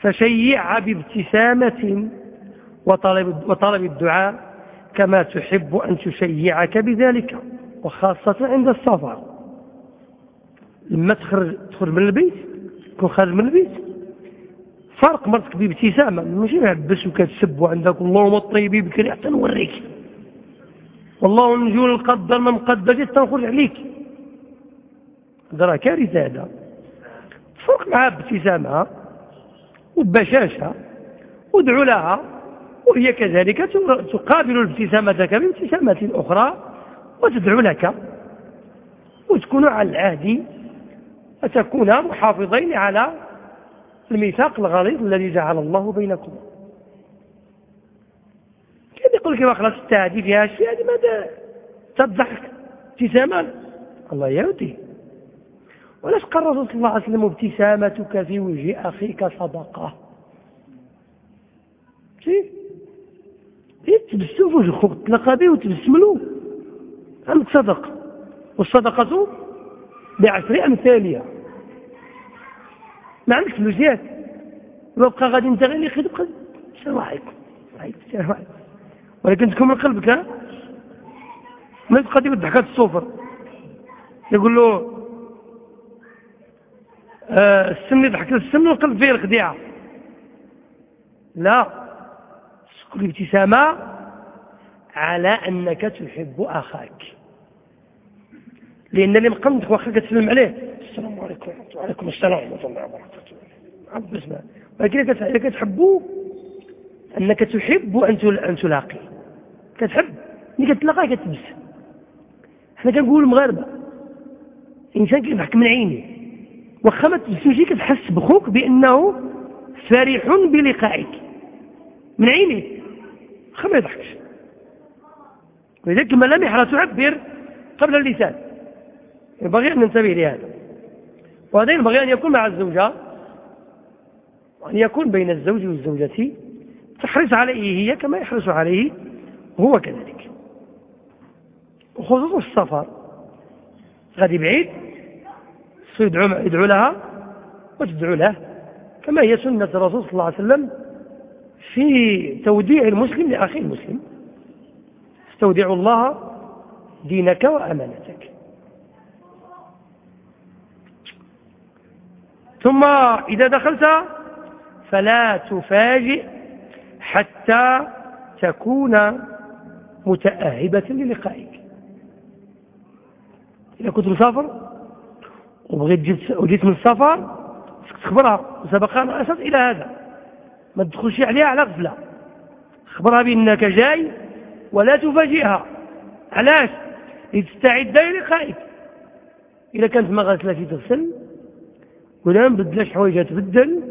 فشيع بابتسامة وطلب, وطلب الدعاء كما تحب أن تشيعك بذلك وخاصة عند السفر. لما تخرج تخرج من البيت تكون خارج من البيت فرق مرتك بابتسامة. ماشي نعبس وكتسب وعندك اللهم الطيبي بكري حتى نوريك. والله نجول القدر ما مقدر تنخرج عليك. هذا راه كارثة هذا. فرق معها بابتسامة وبشاشة وادعو لها وهي كذلك تقابل ابتسامتك بابتسامة أخرى وتدعو لك. وتكون على العهد وتكون محافظين على الميثاق الغليظ الذي جعل الله بينكم. كيف يقول لك خلاص التعدي فيها شيء هذه ماذا؟ تضحك ابتساما. الله يهدي. ولاش قال الرسول صلى الله عليه وسلم ابتسامتك في وجه أخيك صدقة؟ شي؟ تبسم في وجه خوك تلقى به وتبسم له. عندك صدق؟ والصدقة بعشر أمثالها. ما عندك فلوس ياك. ويبقى غادي أنت غير اللي يبقى السلام عليكم. السلام عليكم. ولكن تكون من قلبك ها؟ ما تبقى ديك الضحكات الصوفر يقول له آه السم يضحك. السم والقلب فيه الخديعة. لا. كل ابتسامة على أنك تحب أخاك. لأن اللي مقمدك واخا كتسلم عليه. السلام عليكم وعليكم السلام ورحمة الله وبركاته. عبد اسمع ولكن كتحبوا أنك تحب أن تلاقي. كتحب. ملي كتلاقاه كتبسم حنا كنقولوا المغاربة. إنسان كيضحك من عينيه واخا ما تبسمش كتحس بخوك بأنه فرح بلقائك. من عينيه خا ما يضحكش. ولذلك الملامح تعبر قبل اللسان. ينبغي أن ننتبه لهذا وهذا ينبغي أن يكون مع الزوجة. وأن يكون بين الزوج والزوجة. تحرص عليه هي كما يحرص عليه هو كذلك. وخصوصا السفر. غادي بعيد. يدعو, يدعو لها وتدعو له. كما هي سنة الرسول صلى الله عليه وسلم في توديع المسلم لأخيه المسلم. استودع الله دينك وأمانتك. ثم إذا دخلت فلا تفاجئ حتى تكون متأهبة للقائك. إذا كنت مسافر وبغيت جيت وجيت من السفر تخبرها. سبقنا أساس إلى هذا. ما تدخلش عليها على غفلة. خبرها بأنك جاي ولا تفاجئها. علاش؟ لتستعد للقائك إذا كانت ما غسلة تغسل ولا ما بدلاش حوايجها تبدل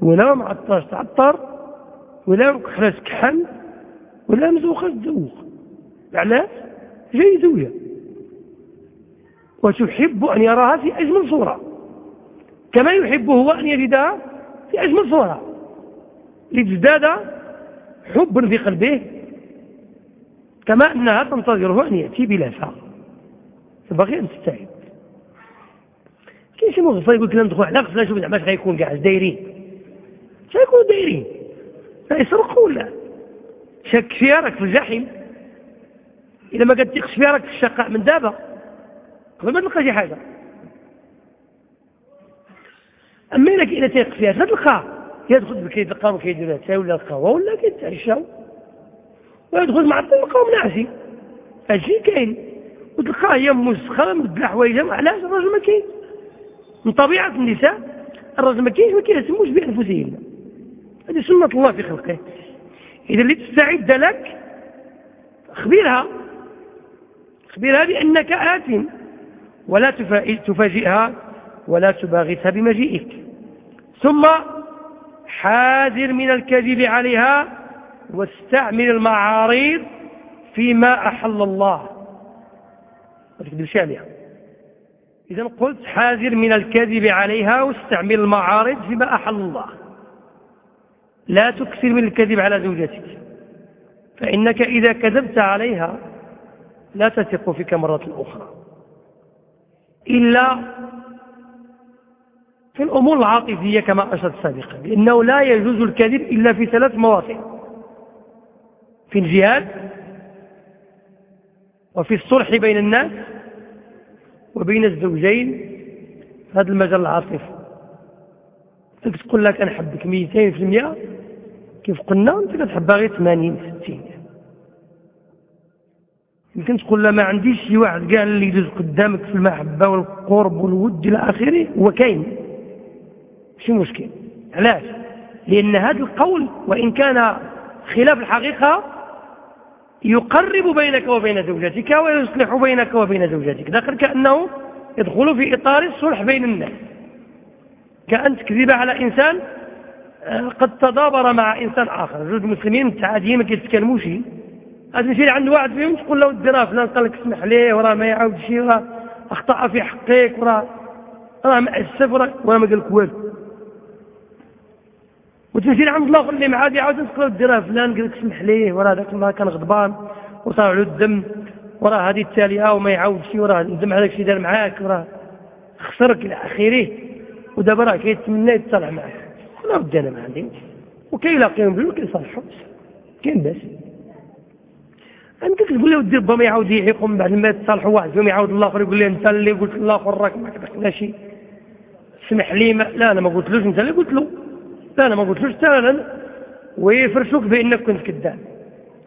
ولا ما عطاش تعطر ولا مكحلاش كحل ولا مزوخة تزوخ. علاش؟ جاي زوجة وتحب أن يراها في أجمل صورة. كما يحب هو أن يجدها في أجمل صورة. لتزداد حبا في قلبه كما أنها تنتظره أن يأتي بلا فاق. فبغي أن تستعد. كاين شي مغفر يقول لك ندخل على غسله شوف زعما غيكون كاع دايرين. شنو دايرين؟ يسرقوا ولا؟ شك فيها راك في الجحيم. اذا ما كتيقش فيها راك في الشقاء من دابا. ما تلقى شي حاجة. أما الا إذا تيق فيها تلقى. يدخل بكيتلقاهم كيديروا حتى ولا القهوه ولا كيتعشاو ويدخل مع الطلقه ومنعسي هادشي كاين. وتلقاه هي مسخرة مبدله حوايجها علاش؟ الراجل ما كاين من طبيعة النساء الراجل ما كاينش ما كيهتموش بأنفسهن. هذه سنة الله في خلقه. إذا اللي تستعد لك اخبرها اخبرها بأنك آت. ولا تفاجئها ولا تباغتها بمجيئك. ثم حاذر من الكذب عليها واستعمل المعارض فيما أحل الله. إذا قلت حاذر من الكذب عليها واستعمل المعارض فيما أحل الله. لا تكثر من الكذب على زوجتك. فإنك إذا كذبت عليها لا تثق فيك مرة أخرى. إلا في الأمور العاطفية كما أشرت سابقا لأنه لا يجوز الكذب إلا في ثلاث مواطن في الجهاد وفي الصلح بين الناس وبين الزوجين في هذا المجال العاطفي. تقول لك أنا حبك 200% كيف قلنا؟ أنت كتحبها غير 80 60 يمكن تقول لا ما عنديش شي واحد. كاع اللي يدوز قدامك في المحبة والقرب والود إلى آخره. هو كاين. ماشي مشكل؟ علاش؟ لأن هذا القول وإن كان خلاف الحقيقة يقرب بينك وبين زوجتك ويصلح بينك وبين زوجتك. داخل كأنه يدخل في إطار الصلح بين الناس. كان تكذب على إنسان آه، قد تدابر مع إنسان آخر. جوج مسلمين متعادين ما كيتكلموش. غتمشي لعند واحد فيهم تقول له الدرا فلان قال لك اسمح ليه وراه ما يعاودش راه أخطأ في حقك وراه راه مأسف وراه ما قال لك والو. وتمشي لعند الآخر اللي معاه يعاود تقول له الدرا فلان قال لك اسمح ليه وراه ذاك الله كان غضبان وطلع له الدم وراه هذه التالية وما يعاودش وراه ندم على داك دار معاك وراه خسرك إلى آخره. ودابا راه كيتمنى يتصالح معاك. لا ودي أنا ما عندي وكيلاقيهم بلو كيصالحوا كاين باس. أنت تقول له ربما يعاود يحيقهم بعد ما يتصالحوا واحد فيهم يعاود الآخر يقول لي أنت اللي قلت للاخر راك ما كتحنا شي سمح لي ما لا أنا ما قلتلوش أنت اللي قلت له. لا أنا ما قلتلوش حتى أنا ويفرشوك بانك كنت كذاب.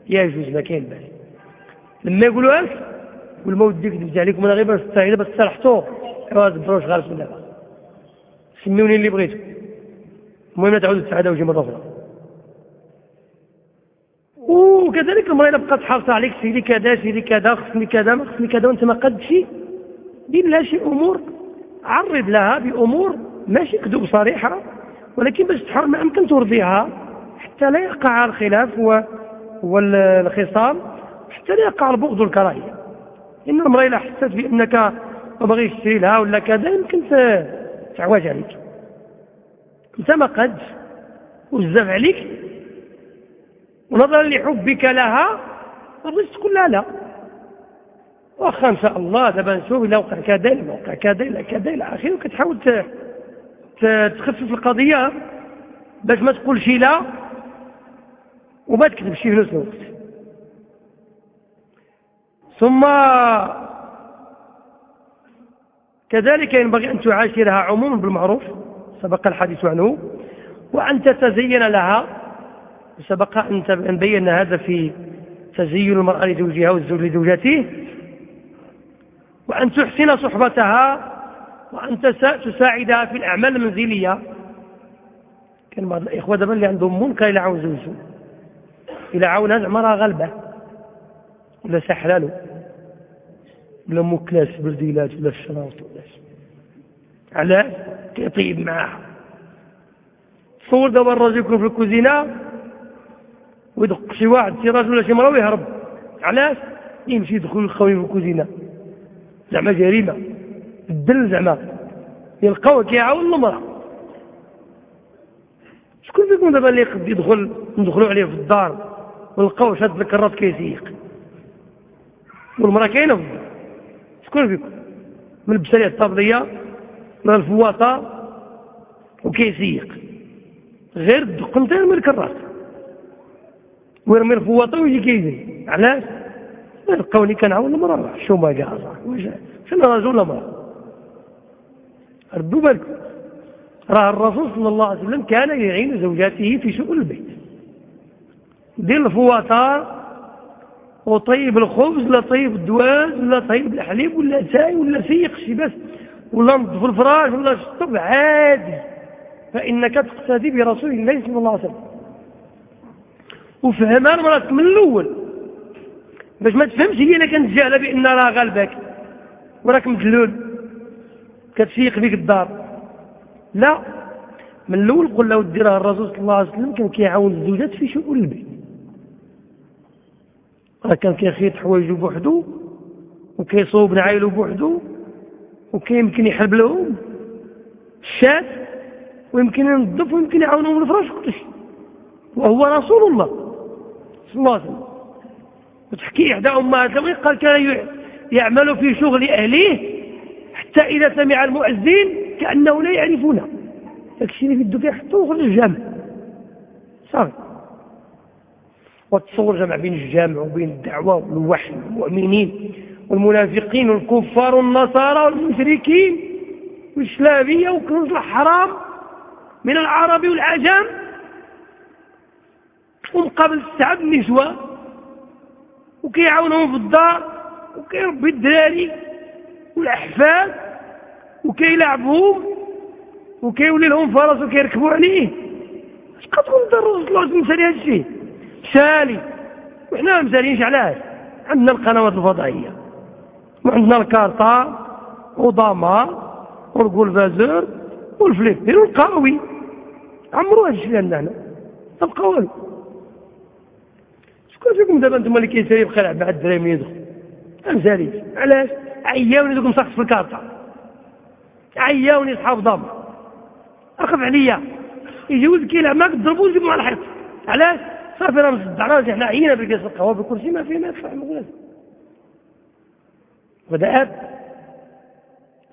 يا جوج ما كاين باس لما يقولوا لك قول ما وديك كذبت عليكم أنا غير باش بس صالحتوه. ايوا دبروش من دابا. سميوني اللي بغيتو. المهم لا تعودوا تسعدوا وجي مره أخرى وكذلك المرأة بقات حاصة عليك سيري كذا سيري كذا خصني كذا ما خصني كذا وأنت ما قدش دير لها شي أمور عرض لها بأمور ماشي كذوب صريحة ولكن باش تحر ما امكن ترضيها حتى لا يقع الخلاف والخصام حتى لا يقع البغض والكراهية. إن المرأة إذا حست بأنك ما بغيش تشري لها ولا كذا يمكن تعواج عليك. أنت ما قدش وبزاف عليك ونظرا لحبك لها ما تقول لها لا. واخا إن شاء الله دابا نشوف إلا وقع كذا إلا وقع كذا إلا كذا إلى آخره وكتحاول تخفف القضية. باش ما تقولش لا وما تكذبش في نفس الوقت. ثم كذلك ينبغي أن تعاشرها عموما بالمعروف سبق الحديث عنه وأن تتزين لها سبق أن بينا هذا في تزين المرأة لزوجها والزوج لزوجته وأن تحسن صحبتها وأن تساعدها في الأعمال المنزلية. كان بعض الإخوة دابا اللي عندهم منكر إلى عون زوجه إلى عون هذا مرة غلبة ولا سحلاله ولا مكلاس برديلات ولا الشراوط ولا على كيطيب معاها. تصور دابا الراجل يكون في الكوزينة ويدق شي واحد شي راجل ولا شي مرا ويهرب. علاش؟ يمشي يدخل الخوي في الكوزينة. زعما جريمة. الدل زعما. يلقاوه كيعاون المرأة. شكون فيكم دابا اللي يقد يدخل ندخلوا عليه في الدار؟ ونلقاوه شاد لك الراس كيسيق. والمرأة كاينة في الدار. شكون فيكم؟ ملبسه ليه الطابليه من الفواطة وكيسيق. غير الدقنتين يرمي الكراس ويرمي الفواطه ويجي كيجري علاش؟ لقوني كنعاون المرأة. شو ما واش شنو رجل ولا مرأة؟ ردوا بالكم. راه الرسول صلى الله عليه وسلم كان يعين زوجاته في شؤون البيت. دير الفواطه وطيب الخبز لا طيب الدواز ولا طيب الحليب ولا شاي ولا سيق شي بس. ولا نظف الفراش ولا شطب عادي. فإنك تقتدي برسول الله صلى الله عليه وسلم. وفهمها المرأة من الأول. باش ما تفهمش هي أنا جاهلة بأن راه غالبك وراك مدلول كتسيق بك الدار. لا. من الأول قل له ديرها الرسول صلى الله عليه وسلم كان كيعاون الزوجات في شؤون البيت. راه كان كيخيط حوايجو بوحدو وكيصوب نعايلو بوحدو وكيمكن يحلب لهم الشات ويمكن ينظف ويمكن يعاونهم الفراش وكلشي وهو رسول الله. وسلم وتحكي إحدى أمهات المؤمنين قال كان يعمل في شغل أهليه حتى إذا سمع المؤذن كأنه لا يعرفونه يكشري في الدكان حتى يخرج الجامع صافي. وتصور جمع بين الجامع وبين الدعوة والوحي والمؤمنين والمنافقين والكفار والنصارى والمشركين والإسلامية وكنوز الحرام من العرب والعجم. ومقابل السعد النسوة وكيعاونهم في الدار وكيربي الدراري والأحفاد وكيلعبهم وكيولي لهم فرس وكيركبوا عليه. اش انت الرسول الله مسالي هذا الشيء. مسالي وحنا ما مسألينش علاش. عندنا القنوات الفضائية وعندنا الكارطا وداما والقولفازور والفليبين والقاوي عمرو هذا الشيء عندنا. هنا تبقى والو شكون فيكم دابا أنتم اللي كيسالي بقى مع الدراري من يدخل. مساليش علاش؟ عياوني دوك مسقط في الكارطة. عياوني صحاب ضامه أخذ عليا. يجي ولد كيلعب معك تضربو وتجيبو على الحيط. علاش؟ صافي راه مصدعنا إحنا عينا بكاس القهوه بالكرسي ما فيه ما يدفع المغلاس وهذا أب.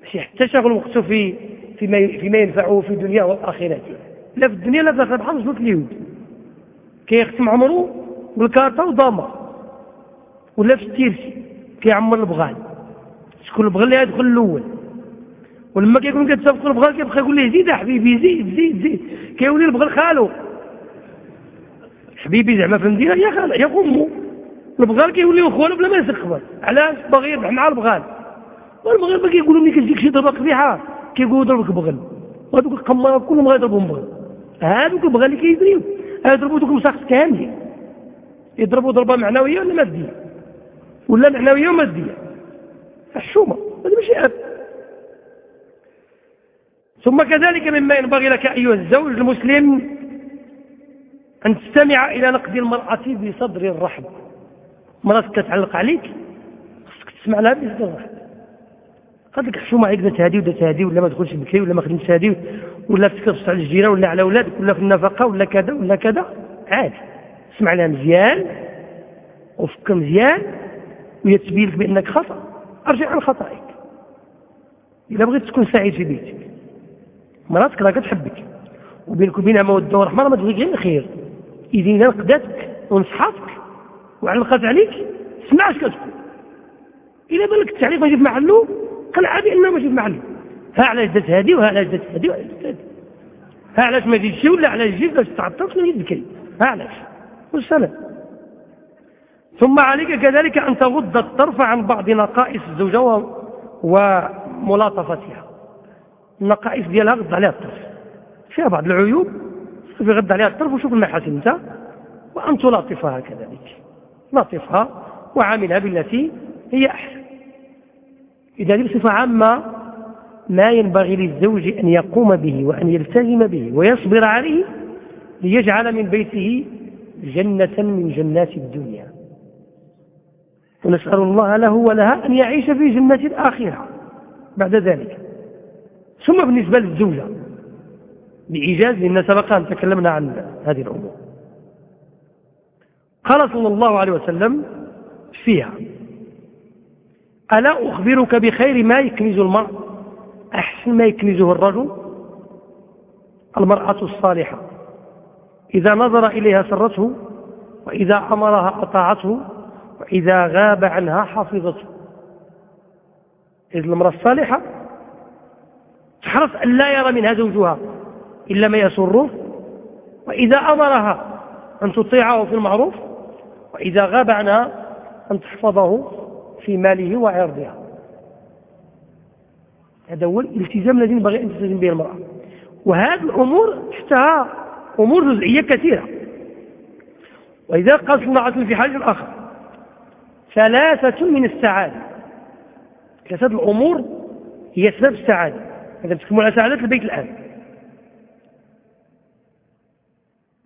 ماشي حتى شغل وقته في فيما فيما ينفعه في دنياه واخرته لا في الدنيا لا في الآخرة. بحال وصلت اليهود. كيختم عمره بالكارطه وضامه ولا في التيرسي كيعمر البغال. شكون البغال اللي يدخل الأول. ولما كيكون كتسابقوا البغال كيبقى يقول ليه زيد حبيبي زيد زيد زيد. كيولي البغال خالو. حبيبي زعما في المدينة يا خالو يا خمو البغال كيوليو خوالو بلا ما يسخبر علاش؟ باغي يربح مع البغال. والمغاربه كيقولوا ملي كتجيك شي ضربه قبيحه كيقولوا ضربك بغل. وهذوك القمارات كلهم غيضربهم بغل. هذوك البغال اللي كيدريو. يضربوا دوك المساقط كاملين. يضربوا ضربة معنوية ولا مادية؟ ولا معنوية ومادية. الحشومه هذا ماشي اب ثم كذلك مما ينبغي لك أيها الزوج المسلم أن تستمع إلى نقد المرأة بصدر الرحب مراتك تتعلق عليك خصك تسمع لها بصدر الرحب قد لك حشومة عليك ذات هادي وذات هادي ولا ما تدخلش بكري ولا ما خدمتش هادي ولا تكرس على الجيران ولا على أولادك ولا في النفقة ولا كذا ولا كذا. عادي. اسمع لها مزيان وفكر مزيان وهي تبين لك بأنك خطأ. أرجع عن خطأك. إذا بغيت تكون سعيد في بيتك. مراتك راه كتحبك وبينك وبينها موده ورحمه ما تبغيك غير الخير. اذا نقدتك ونصحاتك وعلقت عليك سمع اش كتقول اذا بان لك التعليق ماشي في محله قنع بأنه ماشي في محله. ها علاش دات هادي وها علاش دات هادي وها علاش دات هادي ها علاش ما جيتش ولا علاش جيت باش تعطلت ولا جيت بكري ها علاش؟ والسلام. ثم عليك كذلك أن تغض الطرف عن بعض نقائص الزوجة وملاطفتها. النقائص ديالها غض عليها الطرف. فيها بعض العيوب. في غض عليها الطرف وشوف المحاسن أنت. وأن تلاطفها كذلك. لطفها وعاملها بالتي هي أحسن. إذا بصفة عامة ما ينبغي للزوج أن يقوم به وأن يلتزم به ويصبر عليه ليجعل من بيته جنة من جنات الدنيا. ونسأل الله له ولها أن يعيش في جنة الآخرة بعد ذلك. ثم بالنسبة للزوجة بإيجاز لأن سبق أن تكلمنا عن هذه الأمور. قال صلى الله عليه وسلم فيها ألا أخبرك بخير ما يكنز المرء؟ أحسن ما يكنزه الرجل؟ المرأة الصالحة. إذا نظر إليها سرته وإذا أمرها أطاعته وإذا غاب عنها حفظته. إذ المرأة الصالحة تحرص أن لا يرى منها زوجها إلا ما يسره وإذا أمرها أن تطيعه في المعروف وإذا غاب عنها أن تحفظه في ماله وعرضها. هذا هو الالتزام الذي ينبغي أن تلتزم به المرأة. وهذه الأمور تحتها أمور جزئية كثيرة. وإذا قال صلى الله عليه وسلم في حديث آخر ثلاثة من السعادة. ثلاثة الأمور هي سبب السعادة. هذا تكمل على سعادة البيت الآن.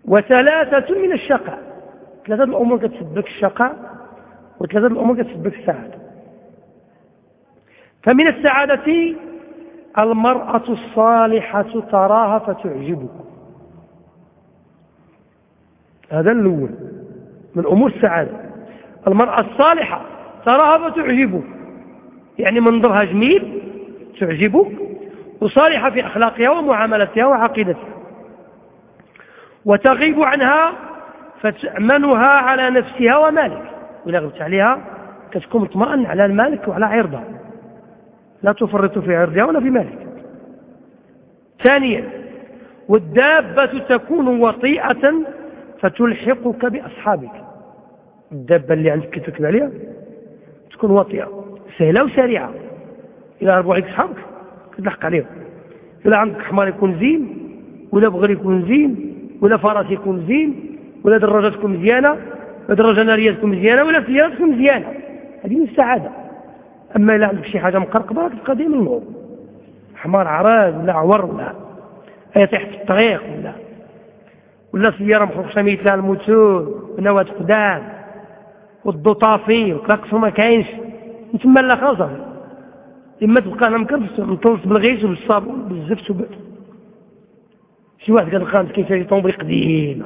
وثلاثة من الشقاء. ثلاثة الأمور كتسبك الشقاء وثلاثة الأمور كتسبك السعادة. فمن السعادة المرأة الصالحة تراها فتعجبك. هذا الأول. من أمور السعادة. المرأة الصالحة تراها فتعجبك يعني منظرها جميل تعجبك وصالحة في أخلاقها ومعاملتها وعقيدتها. وتغيب عنها فتأمنها على نفسها ومالك. وإذا غبت عليها كتكون مطمئن على المالك وعلى عرضها. لا تفرط في عرضها ولا في مالك. ثانيا والدابة تكون وطيئة فتلحقك بأصحابك. الدابة اللي عندك تركب عليها تكون وطيئة سهلة وسريعة. إذا هربوا عليك أصحابك تلحق عليهم. إذا عندك حمار يكون زين ولا بغل يكون زين ولا فرس يكون زين ولا دراجة تكون مزيانة ولا دراجة نارية تكون مزيانة ولا سيارة تكون مزيانة. هذه من السعادة. أما إذا عندك شي حاجة مقرقبة تبقى ديما النور حمار عراض ولا عور ولا يطيح في الطريق ولا ولا سيارة مخصوصة مثل الموتور ونوات قدام والضو طافي والكلاكسو ما كاينش. تما لا خلاص إما تبقى أنا مكرفس مطلص بالغيش وبالصابون بالزفت وب... شي واحد قال خانت كاين شي طوموبيل قديمه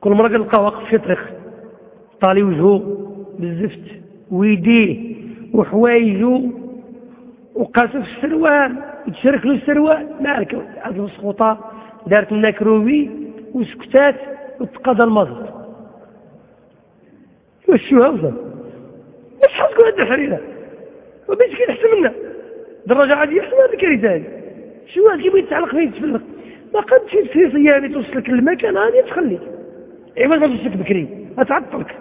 كل مرة كنلقاه واقف في طريق طالي وجهه بالزفت ويديه وحوايجه وقاسو في السروال وتشرك له السروال مالك هاد المسخوطه دارت لنا كروبي وسكتات وتقضى المزر وشوها وصل مش حاسكو هاد الحريرة؟ وبيت كي احسن منا دراجة عادية احسن هذا هذه شو هاد كيبغي يتعلق فيه يتفلق ما قد تسير صيامي توصلك المكان هذه تخليك. ايوا ما توصلك بكري. تعطلك.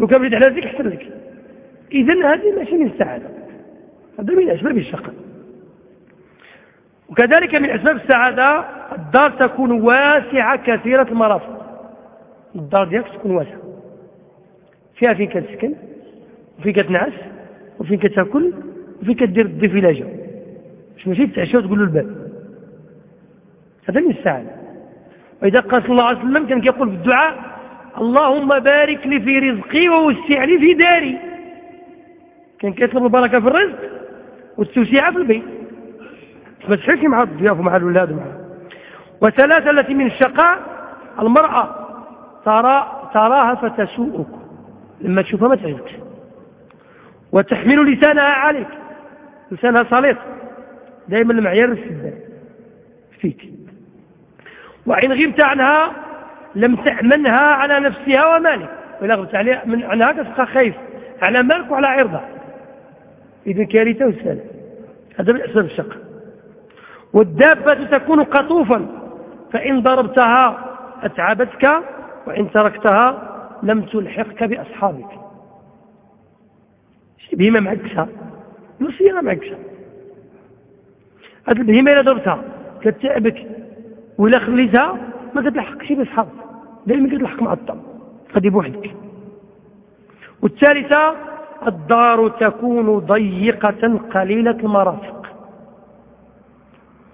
لو كان بغيت على ذيك احسن لك. اذا هذه ماشي من السعادة. هذا من اسباب الشقاء وكذلك من أسباب السعادة الدار تكون واسعة كثيرة المرافق. الدار ديالك تكون واسعة. فيها فين كتسكن وفين كتنعس وفين كتاكل وفين كدير الضيف إلى جا مش ماشي تتعشى وتقول له الباب. هذا من السعادة. وإذا قال صلى الله عليه وسلم كان كيقول في الدعاء اللهم بارك لي في رزقي ووسع لي في داري. كان كيطلب البركة في الرزق والتوسعة في البيت. تحسش مع الضياف ومع الأولاد ومع وثلاثة التي من الشقاء المرأة ترى تراها فتسوءك. لما تشوفها ما تعجبكش وتحمل لسانها عليك. لسانها سليط دائما المعيار فيك. وإن غبت عنها لم تأمنها على نفسها ومالك. وإذا غبت عليها عنها تبقى خايف على مالك وعلى عرضها. إذا كارثة وسالة. هذا من أسباب الشقة والدابة تكون قطوفا. فإن ضربتها أتعبتك وإن تركتها لم تلحقك بأصحابك. بهيمة معكسة نصيرة معكسة هذه البهيمة إذا ضربتها كتعبك ولا خليتها ما كتلحقش بأصحابك دائما كتلحق مع الطم غادي بوحدك. والثالثة الدار تكون ضيقة قليلة المرافق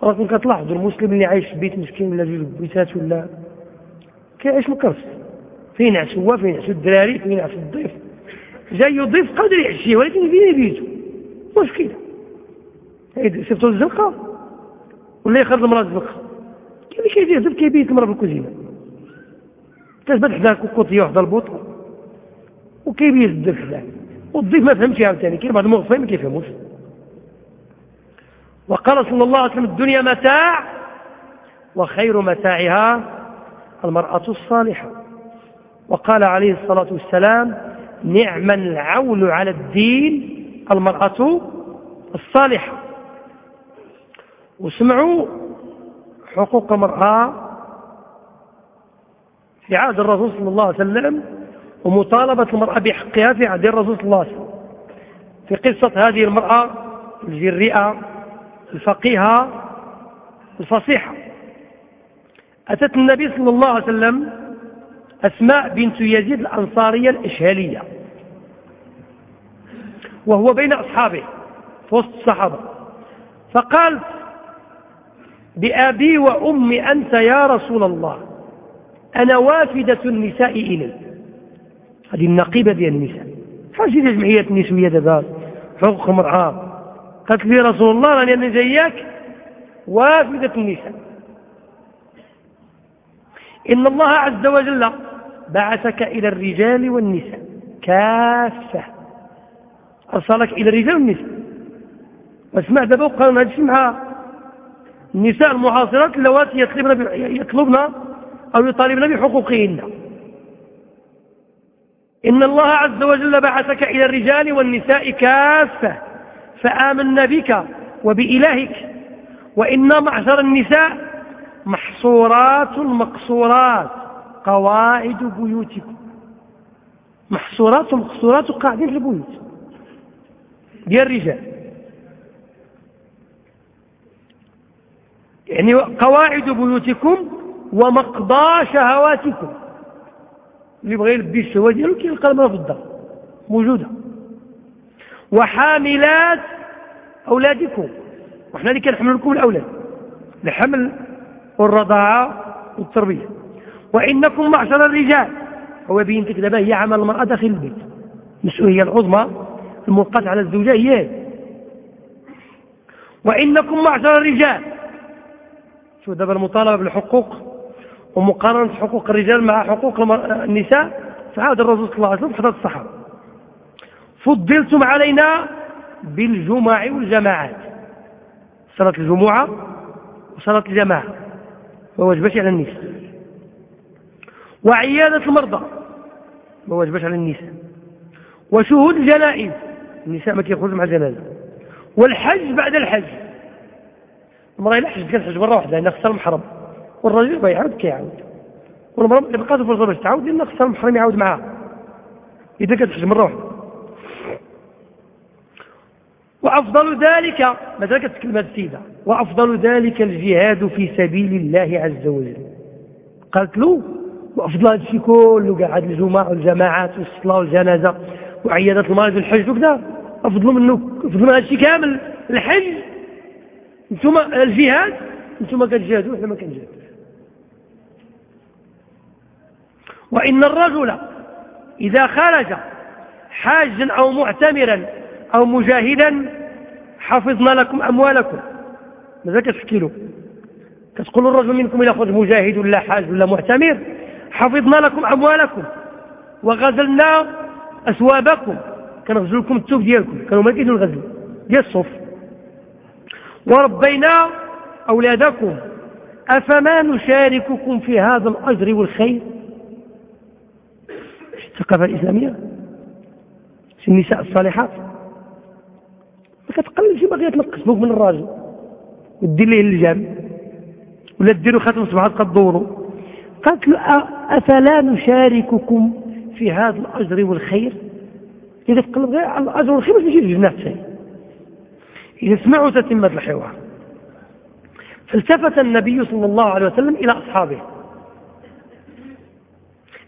راكم كتلاحظوا المسلم اللي عايش في بيت مسكين ولا جوج بيتات ولا كيعيش مكرس فين هو؟ فين يعس الدراري؟ فين يعس الضيف؟ جاي يضيف قادر يعشيه ولكن فين بيته؟ مشكله شفتوا الزنقه ولا يخرج المرأة الزنقه كيف كيدير كيبيت المرأة في الكوزينة؟ تثبت حدا كوكوطيه وحده البوطه وكيبيت الضيف حداه والضيف ما فهمش عاوتاني كاين بعض المغفلين ما كيفهموش. وقال صلى الله عليه وسلم الدنيا متاع وخير متاعها المرأة الصالحة. وقال عليه الصلاة والسلام نعم العون على الدين المرأة الصالحة. وسمعوا حقوق المرأة في عهد الرسول صلى الله عليه وسلم ومطالبة المرأة بحقها في عهد الرسول صلى الله عليه وسلم. في قصة هذه المرأة الجريئة الفقيهة الفصيحة أتت النبي صلى الله عليه وسلم أسماء بنت يزيد الأنصارية الإشهالية وهو بين أصحابه في وسط الصحابة. فقالت بأبي وأمي أنت يا رسول الله أنا وافدة النساء إلي هذه النقيبة ديال النساء. فاجي جمعية النسوية دابا حقوق المرأة قالت لي رسول الله راني أنا جاياك وافدة النساء. إن الله عز وجل بعثك إلى الرجال والنساء. كافة. أرسلك إلى الرجال والنساء. واسمع دابا وقال هذا الشيء مع النساء المعاصرات اللواتي يطلبن يطلبن أو يطالبن بحقوقهن. إن الله عز وجل بعثك إلى الرجال والنساء كافة. فآمنا بك وبإلهك وإنا معشر النساء محصورات مقصورات قواعد بيوتكم. محصورات ومقصورات قاعدين في البيوت. ديال الرجال. يعني قواعد بيوتكم ومقضى شهواتكم. اللي بغى يلبي الشهوه ديالو كيلقى المرأة في الدار. موجودة. وحاملات أولادكم. وحنا اللي كنحملوا لكم الأولاد. الحمل والرضاعة والتربية. وإنكم معشر الرجال. هو بين دابا هي عمل المرأة داخل البيت. المسؤولية العظمى الملقاه على الزوجة هي. وإنكم معشر الرجال. شوف دابا المطالبه بالحقوق ومقارنة حقوق الرجال مع حقوق النساء. في عهد الرسول صلى الله عليه وسلم حضرة الصحابة. فضلتم علينا بالجمع والجماعات. صلاة الجمعة وصلاة الجماعة. ما واجبش على النساء وعيادة المرضى. ما واجبش على النساء وشهود الجنائز. النساء ما كيخرجوا مع الجنازة. والحج بعد الحج. المرأة إلا حجت كتحج مرة واحدة لأنها خصها المحرم. والرجل يبغى يعاود كيعاود. والمرأة اللي بقات فرصة باش تعاود لأنها خصها المحرم يعاود معاها. إذا كتحج مرة واحدة. وأفضل ذلك مثلا كتكلم هذه السيدة وأفضل ذلك الجهاد في سبيل الله عز وجل. قالت له وأفضل هذا الشيء كله كاع هذه الجمعة والجماعات والصلاة والجنازة وعيادة المرض والحج وكذا. أفضل منه أفضل من هذا الشيء كامل الحج. أنتم الجهاد أنتم كتجاهدوا إحنا ما كنجاهدوش وإن الرجل إذا خرج حاجا أو معتمرا أو مجاهدا حفظنا لكم أموالكم. ماذا كتحكي له كتقول الرجل منكم إذا خرج مجاهد ولا حاج ولا معتمر حفظنا لكم أموالكم. وغزلنا أثوابكم. كنغزل لكم التوب ديالكم. كانوا كيدوا الغزل. ديال الصف وربينا أولادكم. أفما نشارككم في هذا الأجر والخير؟ الثقافة الإسلامية؟ في النساء الصالحات؟ ما كتقللش باغيه تنقص بوك من الراجل. ودير ليه اللجام ولا ديروا خاتم صباحات كدوروا قالت له أفلا نشارككم في هذا الأجر والخير؟ إذا تقلب غير على الأجر والخير باش يجي الجنه شيء إذا سمعوا تتمه الحوار. فالتفت النبي صلى الله عليه وسلم إلى أصحابه.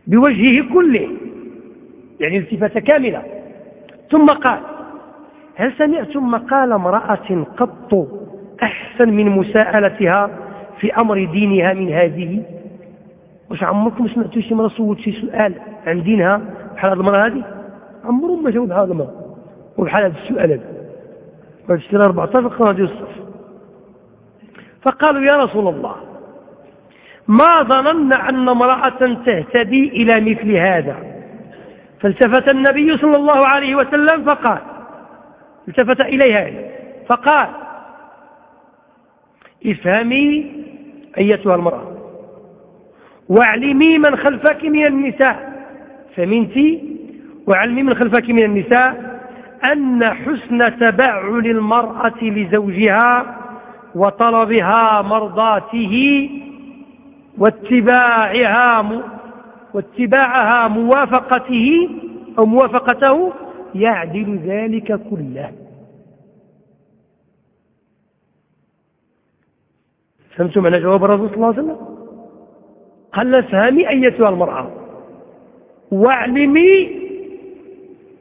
بوجهه كله. يعني التفاته كامله ثم قال هل سمعتم مقال امرأة قط أحسن من مساءلتها في أمر دينها من هذه؟ واش عمركم سمعتوا شي مرة صوت شي سؤال عن دينها بحال هذه المرأة هذه عمرهم ما جاوب بحال هذا المرأة. وبحال هذا السؤال هذا واشترى 14 قناة ديال الصف فقالوا يا رسول الله ما ظننا أن امرأة تهتدي إلى مثل هذا؟ فالتفت النبي صلى الله عليه وسلم فقال التفت إليها. فقال افهمي أيتها المرأة واعلمي من خلفك من النساء. فمنت واعلمي من خلفك من النساء أن حسن تبعل المرأة لزوجها وطلبها مرضاته واتباعها واتباعها موافقته أو موافقته يعدل ذلك كله. فهمتم معنى جواب الرسول صلى الله عليه وسلم؟ قال لا فهمي أيتها المرأة. وأعلمي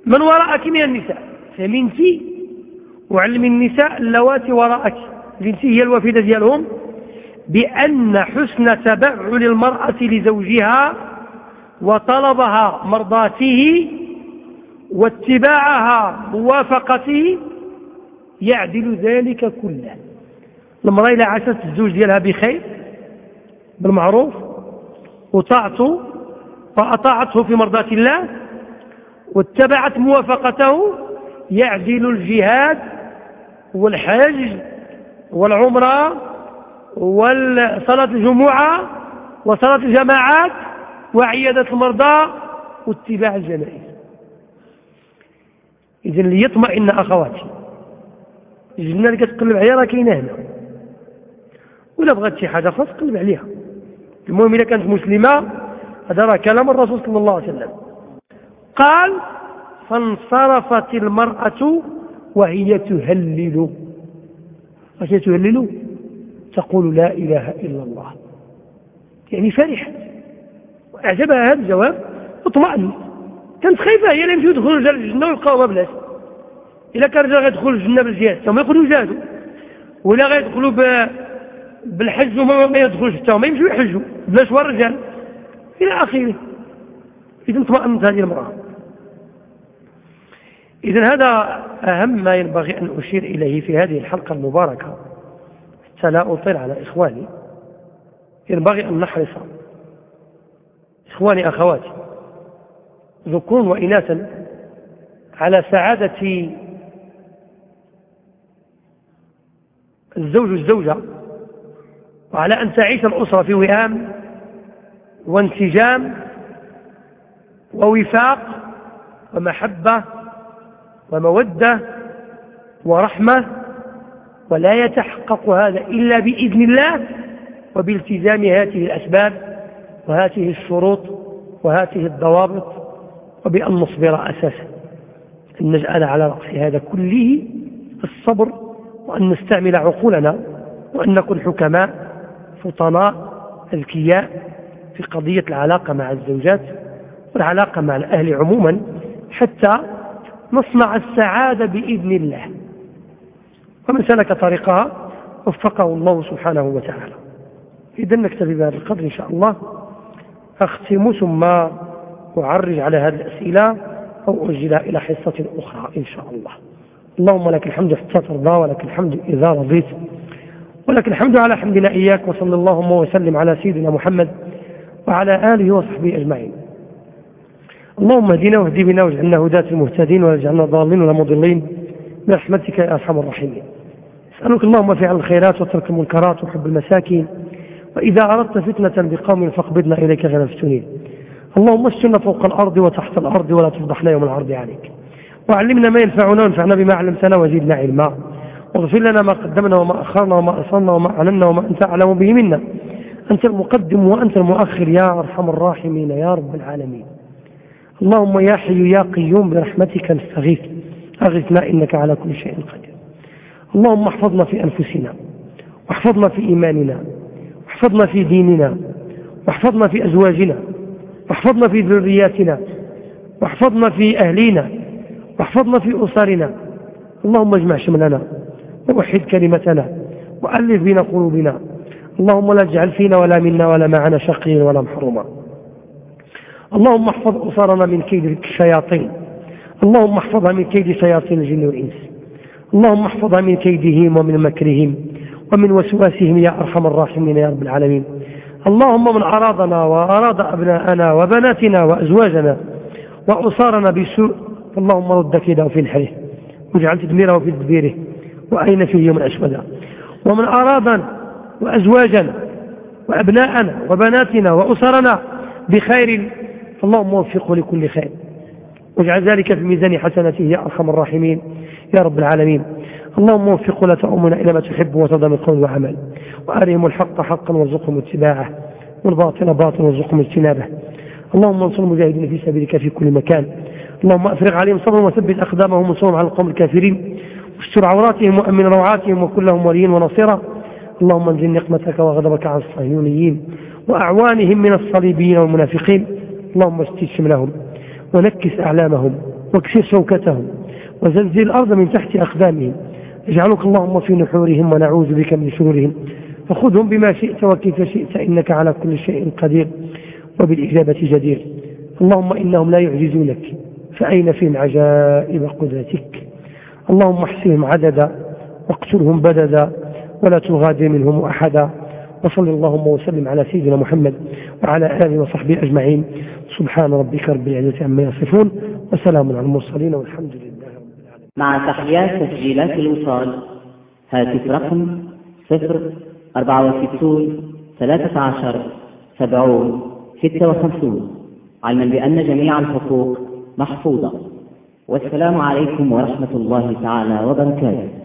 من وراءك من النساء. فمنتي وعلمي النساء اللواتي وراءك. بنتي هي الوفيدة ديالهم؟ بأن حسن تبعل المرأة لزوجها وطلبها مرضاته واتباعها موافقته يعدل ذلك كله. المرأة إذا عاشت الزوج ديالها بخير بالمعروف وطاعته فأطاعته في مرضاة الله واتبعت موافقته يعدل الجهاد والحج والعمرة وصلاة الجمعة وصلاة الجماعات وعيادة المرضى واتباع الجنائز. إذا ليطمئن أخواتي. الجنة اللي كتقلب عليها راه كاينة هنا. ولا بغات شي حاجة خاص تقلب عليها. المهم إذا كانت مسلمة هذا راه كلام الرسول صلى الله عليه وسلم. قال فانصرفت المرأة وهي تهلل. وهي تهلل؟ تقول لا إله إلا الله. يعني فرحت. أعجبها هذا الجواب اطمأنت كانت خايفة هي اللي يمشيو يدخلوا الجنة ويلقاو ما بلاش. إلا كان رجال غيدخلوا الجنة بالجهاد هما يقولوا يجاهدوا ولا غيدخلوا بالحج وما ما يدخلوش حتى هما يمشيو يحجوا بلاش هو الرجال. إلى آخره. إذا اطمأنت هذه المرأة. إذا هذا أهم ما ينبغي أن أشير إليه في هذه الحلقة المباركة. حتى لا أطيل على إخواني. ينبغي أن نحرص. إخواني أخواتي. ذكور وإناثا على سعادة الزوج والزوجة وعلى أن تعيش الأسرة في وئام وانسجام ووفاق ومحبة ومودة ورحمة ولا يتحقق هذا إلا بإذن الله وبالتزام هذه الأسباب وهذه الشروط وهذه الضوابط. وبأن نصبر أساسا. أن نجعل على رأس هذا كله الصبر وأن نستعمل عقولنا وأن نكون حكماء فطناء أذكياء في قضية العلاقة مع الزوجات والعلاقة مع الأهل عموما حتى نصنع السعادة بإذن الله. ومن سلك طريقها وفقه الله سبحانه وتعالى. إذا نكتفي بهذا القدر إن شاء الله. أختم ثم أعرج على هذه الأسئلة أو أجلها إلى حصة أخرى إن شاء الله. اللهم لك الحمد حتى ترضى ولك الحمد إذا رضيت ولك الحمد على حمدنا إياك وصلى اللهم وسلم على سيدنا محمد وعلى آله وصحبه أجمعين. اللهم اهدنا واهد بنا واجعلنا هداة المهتدين واجعلنا ضالين ولا مضلين برحمتك يا أرحم الراحمين. أسألك اللهم فعل الخيرات وترك المنكرات وحب المساكين وإذا أردت فتنة بقوم فاقبضنا إليك غير مفتونين. اللهم استنا فوق الأرض وتحت الأرض ولا تفضحنا يوم العرض عليك. وعلمنا ما ينفعنا وانفعنا بما علمتنا وزدنا علما. واغفر لنا ما قدمنا وما أخرنا وما أصلنا وما أعلنا وما أنت أعلم به منا. أنت المقدم وأنت المؤخر يا أرحم الراحمين يا رب العالمين. اللهم يا حي يا قيوم برحمتك نستغيث. أغثنا إنك على كل شيء قدير. اللهم احفظنا في أنفسنا. واحفظنا في إيماننا. واحفظنا في ديننا. واحفظنا في أزواجنا. واحفظنا في ذرياتنا واحفظنا في أهلينا واحفظنا في أسرنا. اللهم اجمع شملنا ووحد كلمتنا وألف بين قلوبنا. اللهم لا تجعل فينا ولا منا ولا معنا شقيا ولا محروما. اللهم احفظ أسرنا من كيد الشياطين. اللهم احفظها من كيد شياطين الجن والإنس. اللهم احفظها من كيدهم ومن مكرهم ومن وسواسهم يا أرحم الراحمين يا رب العالمين. اللهم من أرادنا وأراد أبناءنا وبناتنا وأزواجنا وأسارنا بسوء فاللهم رد كيده في نحره واجعل تدميره في تدبيره وأين فيه يوم أشمدا ومن أرادنا وأزواجنا وأبناءنا وبناتنا وأسرنا بخير اللهم وفقه لكل خير. واجعل ذلك في ميزان حسنته يا أرحم الراحمين يا رب العالمين. اللهم وفق ولا تؤمنا إلى ما تحب وترضى من قول وعمل وأرهم الحق حقا وارزقهم اتباعه. والباطل باطل وارزقهم اجتنابه. اللهم انصر المجاهدين في سبيلك في كل مكان. اللهم أفرغ عليهم صبرا وثبت أقدامهم وانصرهم على القوم الكافرين. واستر عوراتهم وأمن روعاتهم وكن لهم وليا ونصيرا. اللهم انزل نقمتك وغضبك على الصهيونيين وأعوانهم من الصليبيين والمنافقين. اللهم اشتت شملهم ونكس أعلامهم واكسر شوكتهم وزلزل الأرض من تحت أقدامهم. اجعلك اللهم في نحورهم ونعوذ بك من شرورهم. فخذهم بما شئت وكيف شئت إنك على كل شيء قدير وبالإجابة جدير. اللهم إنهم لا يعجزونك فأين فيهم عجائب قدرتك؟ اللهم احصهم عددا واقتلهم بددا ولا تغادر منهم أحدا. وصل اللهم وسلم على سيدنا محمد وعلى آله وصحبه أجمعين. سبحان ربك رب العزة عما يصفون وسلام على المرسلين والحمد لله. مع تحيات تسجيلات الوصال. هاتف رقم صفر أربعة وستون ثلاثة عشر سبعون ستة وخمسون. علما بأن جميع الحقوق محفوظة. والسلام عليكم ورحمة الله تعالى وبركاته.